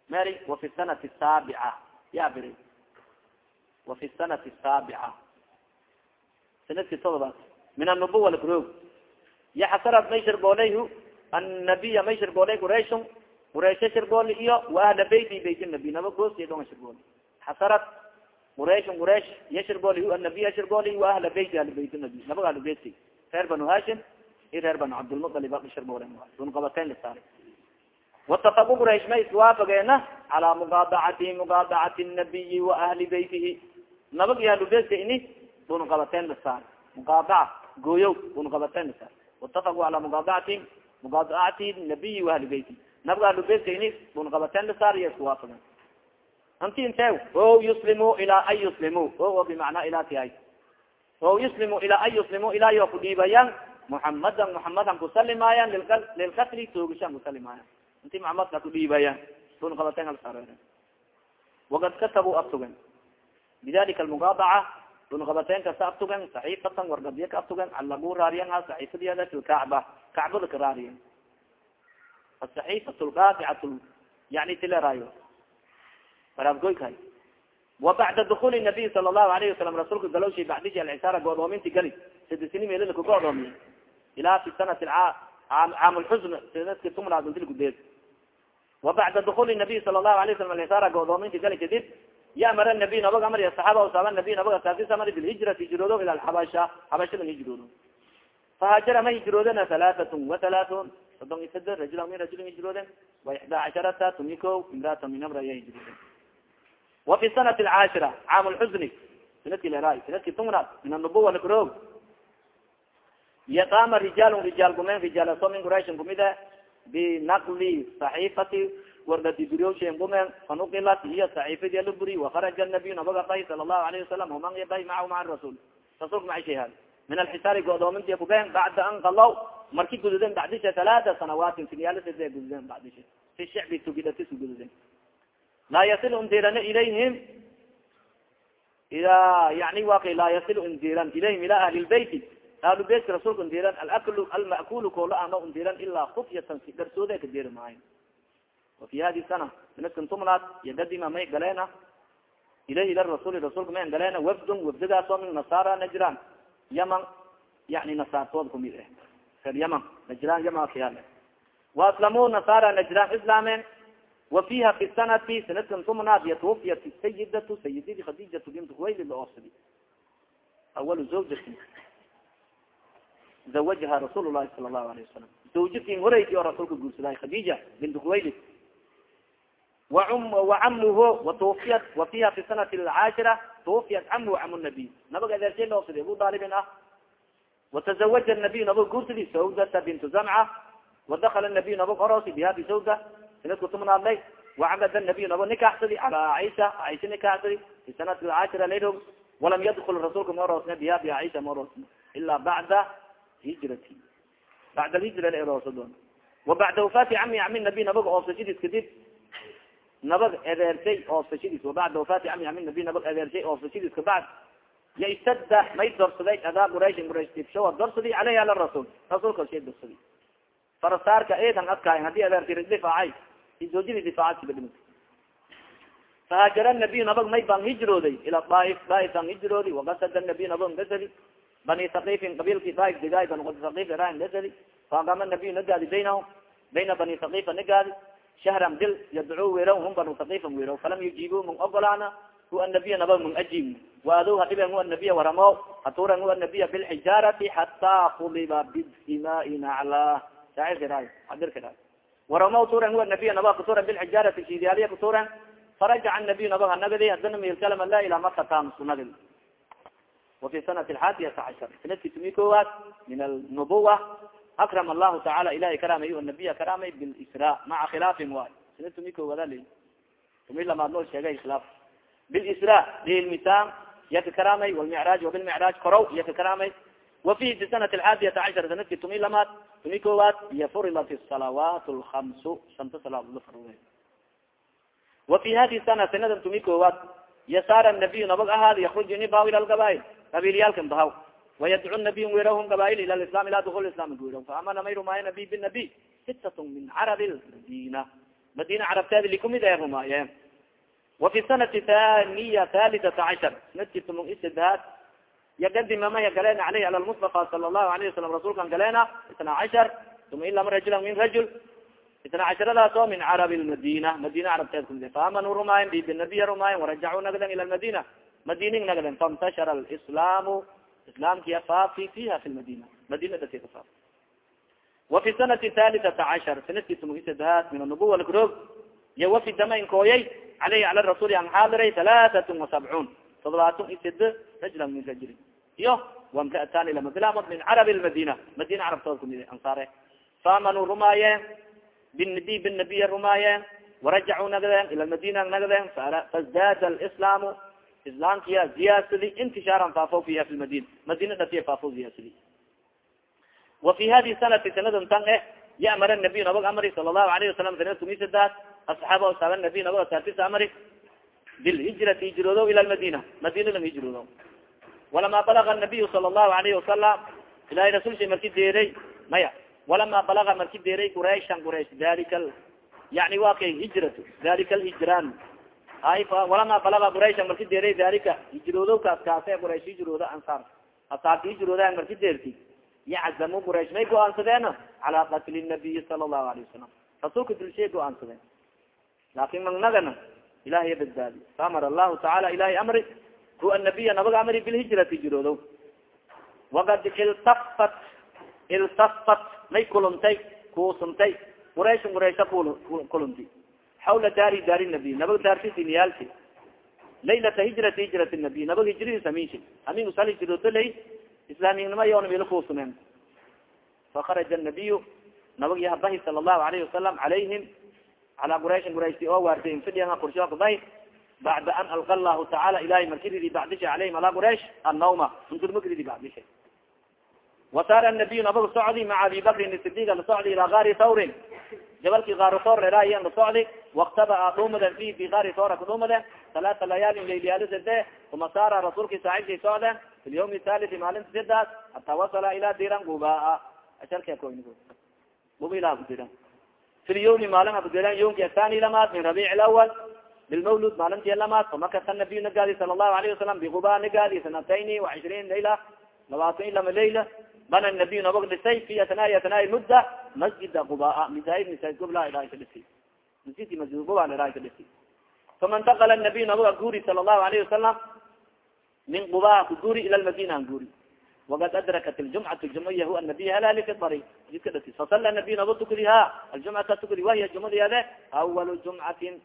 mary wa fi sanati saabica ya biri. Wa fi sanati saabica sannadkii todobaad min anubuwa lakroog ya xasarat may shirboolay annabiya may shirboolay qurayshn quraysha shirbooli iyo wa ahla beyti bayt nabi naba goosiyadonga shirbooli xasarat qurayshn quraysh ya shirbooli hu anabiya shirbooli wa ahla bayt nabaga ahla beyti reer banu hashim iyo reer banu cabdilmutalib a shirboole runqabateyn lasaar watafaqu quraysh ma iswaafageena calaa muqaadacatihi muqaadacati nabiyi wa ahli beytihi nabag iyo ahlu beytka ini runqabateyn lasaar muqaadaca gooyow runqabateyn lasaar watafaqu calaa muqaadacatihim muqaadacati nabiyi wa ahli beyti nabiga ahlu beytka ini runqabateyn lasaar iyo iswaafageen anti inte o yuslimu ilaa an yuslimu o bimacnaa ilaa tihay o yuslimu ilaa an yuslimu ilaa yo kudhiibayaan muxamadan muxamadan kusalimaayan lilkatli toogishaan kusalimaayan inti muxamadka kudhiibayaan runqabateyn alsaar wakad katabu abtugen bidalika almuqaadaca runqabateyn kasta abtugen saxiifatan wargadiya ka abtugen alagu raariyan ha lkacba kacbada ka raariyan asaxiifat lqaadicat yani tileraayo baraabgoykahay wa bacda dukuli nabiy sala allahu alayhi wasalam rasuulka galowshay bacdishi alcisaara go'doominti gali sadesini meelila ka go'doomiye ilaa fi sanati caam lxusn sanadki tumnaad intilgudeed wa bacda dukuli nabiy sala allahu alayh wasalam alcisaara go'doominti gali kadib yamara nabiy nabag amar saxaaba saaba nabiy nabag saabtis amar bilhijrati hijroodo ila alxabasha xabashada hijroodo fahaajara ma hijroodena halaaatun wa halaatun sodon iyo sade rajula min rajulin hijrooden wa ixdaa casharata tumiko imraata min amra iya hijrooden wa fi sanati alcaashira caam lxusni sanadki leraay sanadki tumnaad min anubuwa lakrog yaqama rijaalun rijaal gumen rijaalaso min qurayshin kumide binaqli saxiifati wargadibiriyoshen gumen fanuqilat hiya saxiifadi aluburi wakaraja nabiy nabaga bay sala allahu alayhi wasalam human yabay macahu maca rasul. Rasulka maca shayhan min alxisaari go'doominti kubeen bacda an qalaw marki gududen bacdisha talaata sanawaatin sinyaalsade gududen bacdisha fi shicbi tugidatis gududen laa yasil undirana ilayhim ila yani wa laa yasil undiran ilayhim ila ahli lbeyti ahlu beytka rasulka undiran alakl alma'kul koola ama undiran ilaa kufyatan si garsoode ka diri maayo wa fi hadi sana sanadkan tumnaad yadadima may galeena ilayhi ila rasuli rasulka mayn galeena wafdun wafdigaasoo min nasara najran yaman yani nasaartood kumid eh reer yaman najran yaman kayal wa aslamuu nasara najran islaamen wa fiha fi sanati sanadkan tumnaad yatwafiyat sayidatu sayididi khadijatu bint huwaylid laoosidi awalu zawjati zawajaha rasuul lahi sala lahu alayه wasalam zawjatin horeyti oo rasuulka guursaday khadija bint huwaylid wacamuhu watufiyat wa fiha fi sanati alcaashira tuwafiyat camuhu camu nabiy nabag adeershay loosidi abu dalibin ah. Watazawaja nabiy nabag guursadi sawdata bintu zamca wadakala nabiy nabag oroosi biha bisawda sanadku tumnaadlay wacabada nabiy nabag nikaxsadi cala caisha caisha nikaxsadi fi sanati alcaashira layrog walam yadkul rasuulka ma oroosna biha bi caisha ma oroosna ila bacda hijrati. Bacda alhijra la eroosa doon wa bacda wafaati cami cami nabiy nabag oofsashadiis kadib nabag edeersay oofsashadiis wabacda wafaati cami cami nabiy nabag edeersay oofsashadiis kabacd ya istada may dorsaday adaa qurayshin quraysh dibshawa dorsadi aleyhi ala rasuul rasuulka shay dorsadi farasaarka eedan adkaayn haddii adeertiri difaacay izoojidi difaacadkiba dhimid fahaajara nabiy nabag may baan hijrooday ila daaif daaif aan hijroodi wakasada nabiy nabag gasadi bani sakifin qabiilki daaif digaay ban sakif erahin gasadi faagama nabiy nagaadi baynahum bayna bani sakifa nagaadi shahran bil yadcuu weraw hum banu sakifan weraw falam yujiibu mun ogolaana hu anabiya nabag mun ajib waadow hadhiben hu anabiya waramo haturan hu anabiya bilxijaarati hataa kuliba bidimai nacla shaacirkiraay adirkiraay waramo turan hu anabiya nabag kuturan bilxijaarati shiidiyaaliya kuturan farajaca nabiy nabag hanagadi hadana milkalama la ilaa makatan sunagadi wafi sanati alxaadiyata cashar sanadki tumi koowaad min alnubuwa akram allahu tacaala ilahay karaamay nabiya karaamay bilisra maca khilaafin waay sanad tumi koowaada l tumi lamaad loo sheegay khilaaf bilisra dilmisam yaka karaamay walmicraaj wabilmicraaj korow yaka karaamay wafihi fi sanati alxaadiyata cashar sanadki tumi lamaad tumi koowaad iyo furilat salawaat lkamsu shanta salaadood la faruday wafi hadi sana sanadan tumi koowaad yasaara nabiy nabag ahaad yakruj nibaw ila lgabail qabiilyaalkan bahaw wayadcu nabiy werahum gabail ila lislam ila dukul islam guuraw faamana may rumaaye nabiy binabiy sitat min carabi madina madina carabteedi likumid ee rumaaye wafi sanati thaniya halitata cashar sanadki tumung isidaad yagadimamaya galeen aleyh ala lmustafa sala allahu alayh wasalam rasuulkan galeena isna cashar tuma ilama rajulan min rajul isna casharadaas oo min carabi lmadina madina carabteed kumid faamanuu rumaayen bi binabiya rumaayen warajacuu nagden ila lmadina madining nagden faintashara lislaamu islaamkiya faafi fiha fi lmadina madina dati ka faaf wafi sanati halitata cashar sanadki tumugisadhaad min anubuwa lagroog iyo wafi dama inkooyay aleyhi cala rasuli an xaadiray halaatat wasabcuun todobaatan ised rajula min rajuli iyo wamraatan lama bilaamod min carabi lmadina madina carabtood kumid ansaare faamanuu rumaayeen binabi binabiya rumaayeen warajacuu nagdeen ila madina nagdeen fazdada lislaamu islaamkiya ziyaasadi intishaaran faafo fiha fi madina madina dhatiya faafo ziyaasadi wa fi hadi sanati sanadan tan eh yamar nabiy nabag amri sala allahu alayhi wasalam sanad asxaaba saaba nabiy nabag asaartis amri bilhijrati hijroodo ila lmadina madina lang hijroodo walama balaga nabiyu sala allahu alayhi wasalam ilahay rasulsha marki deeray maya. Walama balaga marki deeray qurayshan quraysh dalika yani wa kay hijratu dalika alhijraan ay walama balaga qurayshan marki deeray dalika hijroodo kaas kaase quraysh hijrooda ansaar. Asaabti hijrooda marki deerti yaczamu quraysh may go'aansadeen cala qatli nabiyi sala allahu alayh wasalam rasuulka dulshay go'aansadeen. Laakin magnagana ilahiy badbaadi faamar allahu tacaala ilahay amri hu anabiya nabaga amri bilhijrati hijroodo wakad iltafat iltafat may kuluntay kuusuntay. Qurayshn quraysha kulunti xawla daari daari nabiy nabag daartisiniyaalti laylata hijrati hijrat nabiy nabag usal hijroodo lay islaaminima yoona mila kuusuneen fakaraja nabiyu nabag yahabahi sala allahu alayhi wasalam calayhim cala qurayshin qurayshti oo waartay infidhianga kurshokabahi bacda an alqa allahu tacaala ilahay markiridi bacdisha calayhim ala quraysh annawma unturmakridi bacdisha wasaara nabiyu nabag socdi maca abi bakrin sidiga lasocdi ilaa gaari thawrin jabalki gaari thor eraayan lasocdi waktaba dhuumaden fi fi gaari thora kudhuumaden talaata layaalin layliyaali sade uma saara rasuulki saaxibkay socden fi lyawmi thaliti maalinta sidaas hataa wasala ilaa diran gubaa asharka koyn guba ilaa kudiran fi lyawmi maalin abudiran yomki athani lamaad min rabiic lawal bilmawlud maalinti lamaad famakasa nabiyu nagaadi sala allahu alayhi wasalam biguba nagaadi sanatayni وacishriin layla labaatan i lama layla bana nabiy nabag dhisay fi atnaai atnaai mudda masjida qubaa misaid misaid gobla iraay ka dhisi masjidki masjid quba iraay ka dhisi fama intakala nabiy nabaga guri sala allahu alayhi wasalam min quba kuguri ila lmadina an adrakat ljumcat jumaya hu anabiy halali fi dari jidka dhasi fasala nabiy naba tukudi ha aljumcata tukudi wahiya jumadiade awalu jumcatin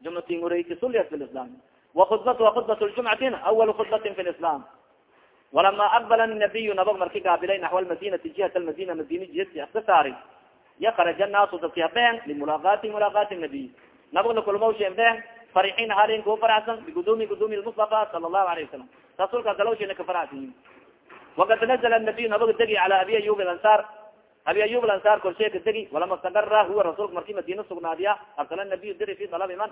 jumcatin ureyki sulyat fi lislam wakudbat wakudbat ljumcatin awalu khudbatin fi lislam walama aqbala nabiyu nabag marki gaabilay naxw lmadinati jihat madina jihati aska saari ya kharaja naasu dadki habeen limulaqati mulaqati nabiy nabag lakulmawshen been farixiin halin kuwa faraxsan bigudumi gudumi lmustafa sala allahu alayhi wasalam rasuulka galawshena ka faraxsan wakad nazla nabiyu nabag degi cala abi ayub alansar abi ayub alansar korsheeka degi walama stagara huwa rasuulka marki madina sugnaadiya arsala nabiyu diri fi dalabi man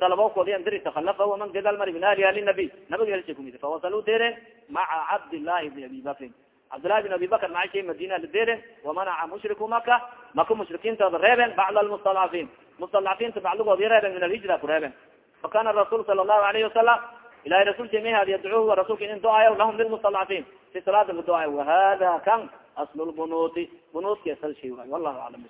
dalabokodi andiri takalafa waman gadal mari min ahli ahli nabi. Nabiga helshay kumid fawasaluu deeren maca cabdillahi bni abi bakrin cabdillahi bin abi bakr maca shay madina ladeeren wamanaca mushriku maka maka mushrikiintooda reeben bacd almustadcafiin mustadcafiinta bacdigoodi reeben min alhijra ku reeben. Fakana rasul sala allahu alayhi wasalam ilahi rasul jamihaad yadcuhu rasulka in duaayo lahum lilmustadcafiin fi salaada la duaayo wahada kan asl lbunuuti bunuutka asal shay waay wallahu aclam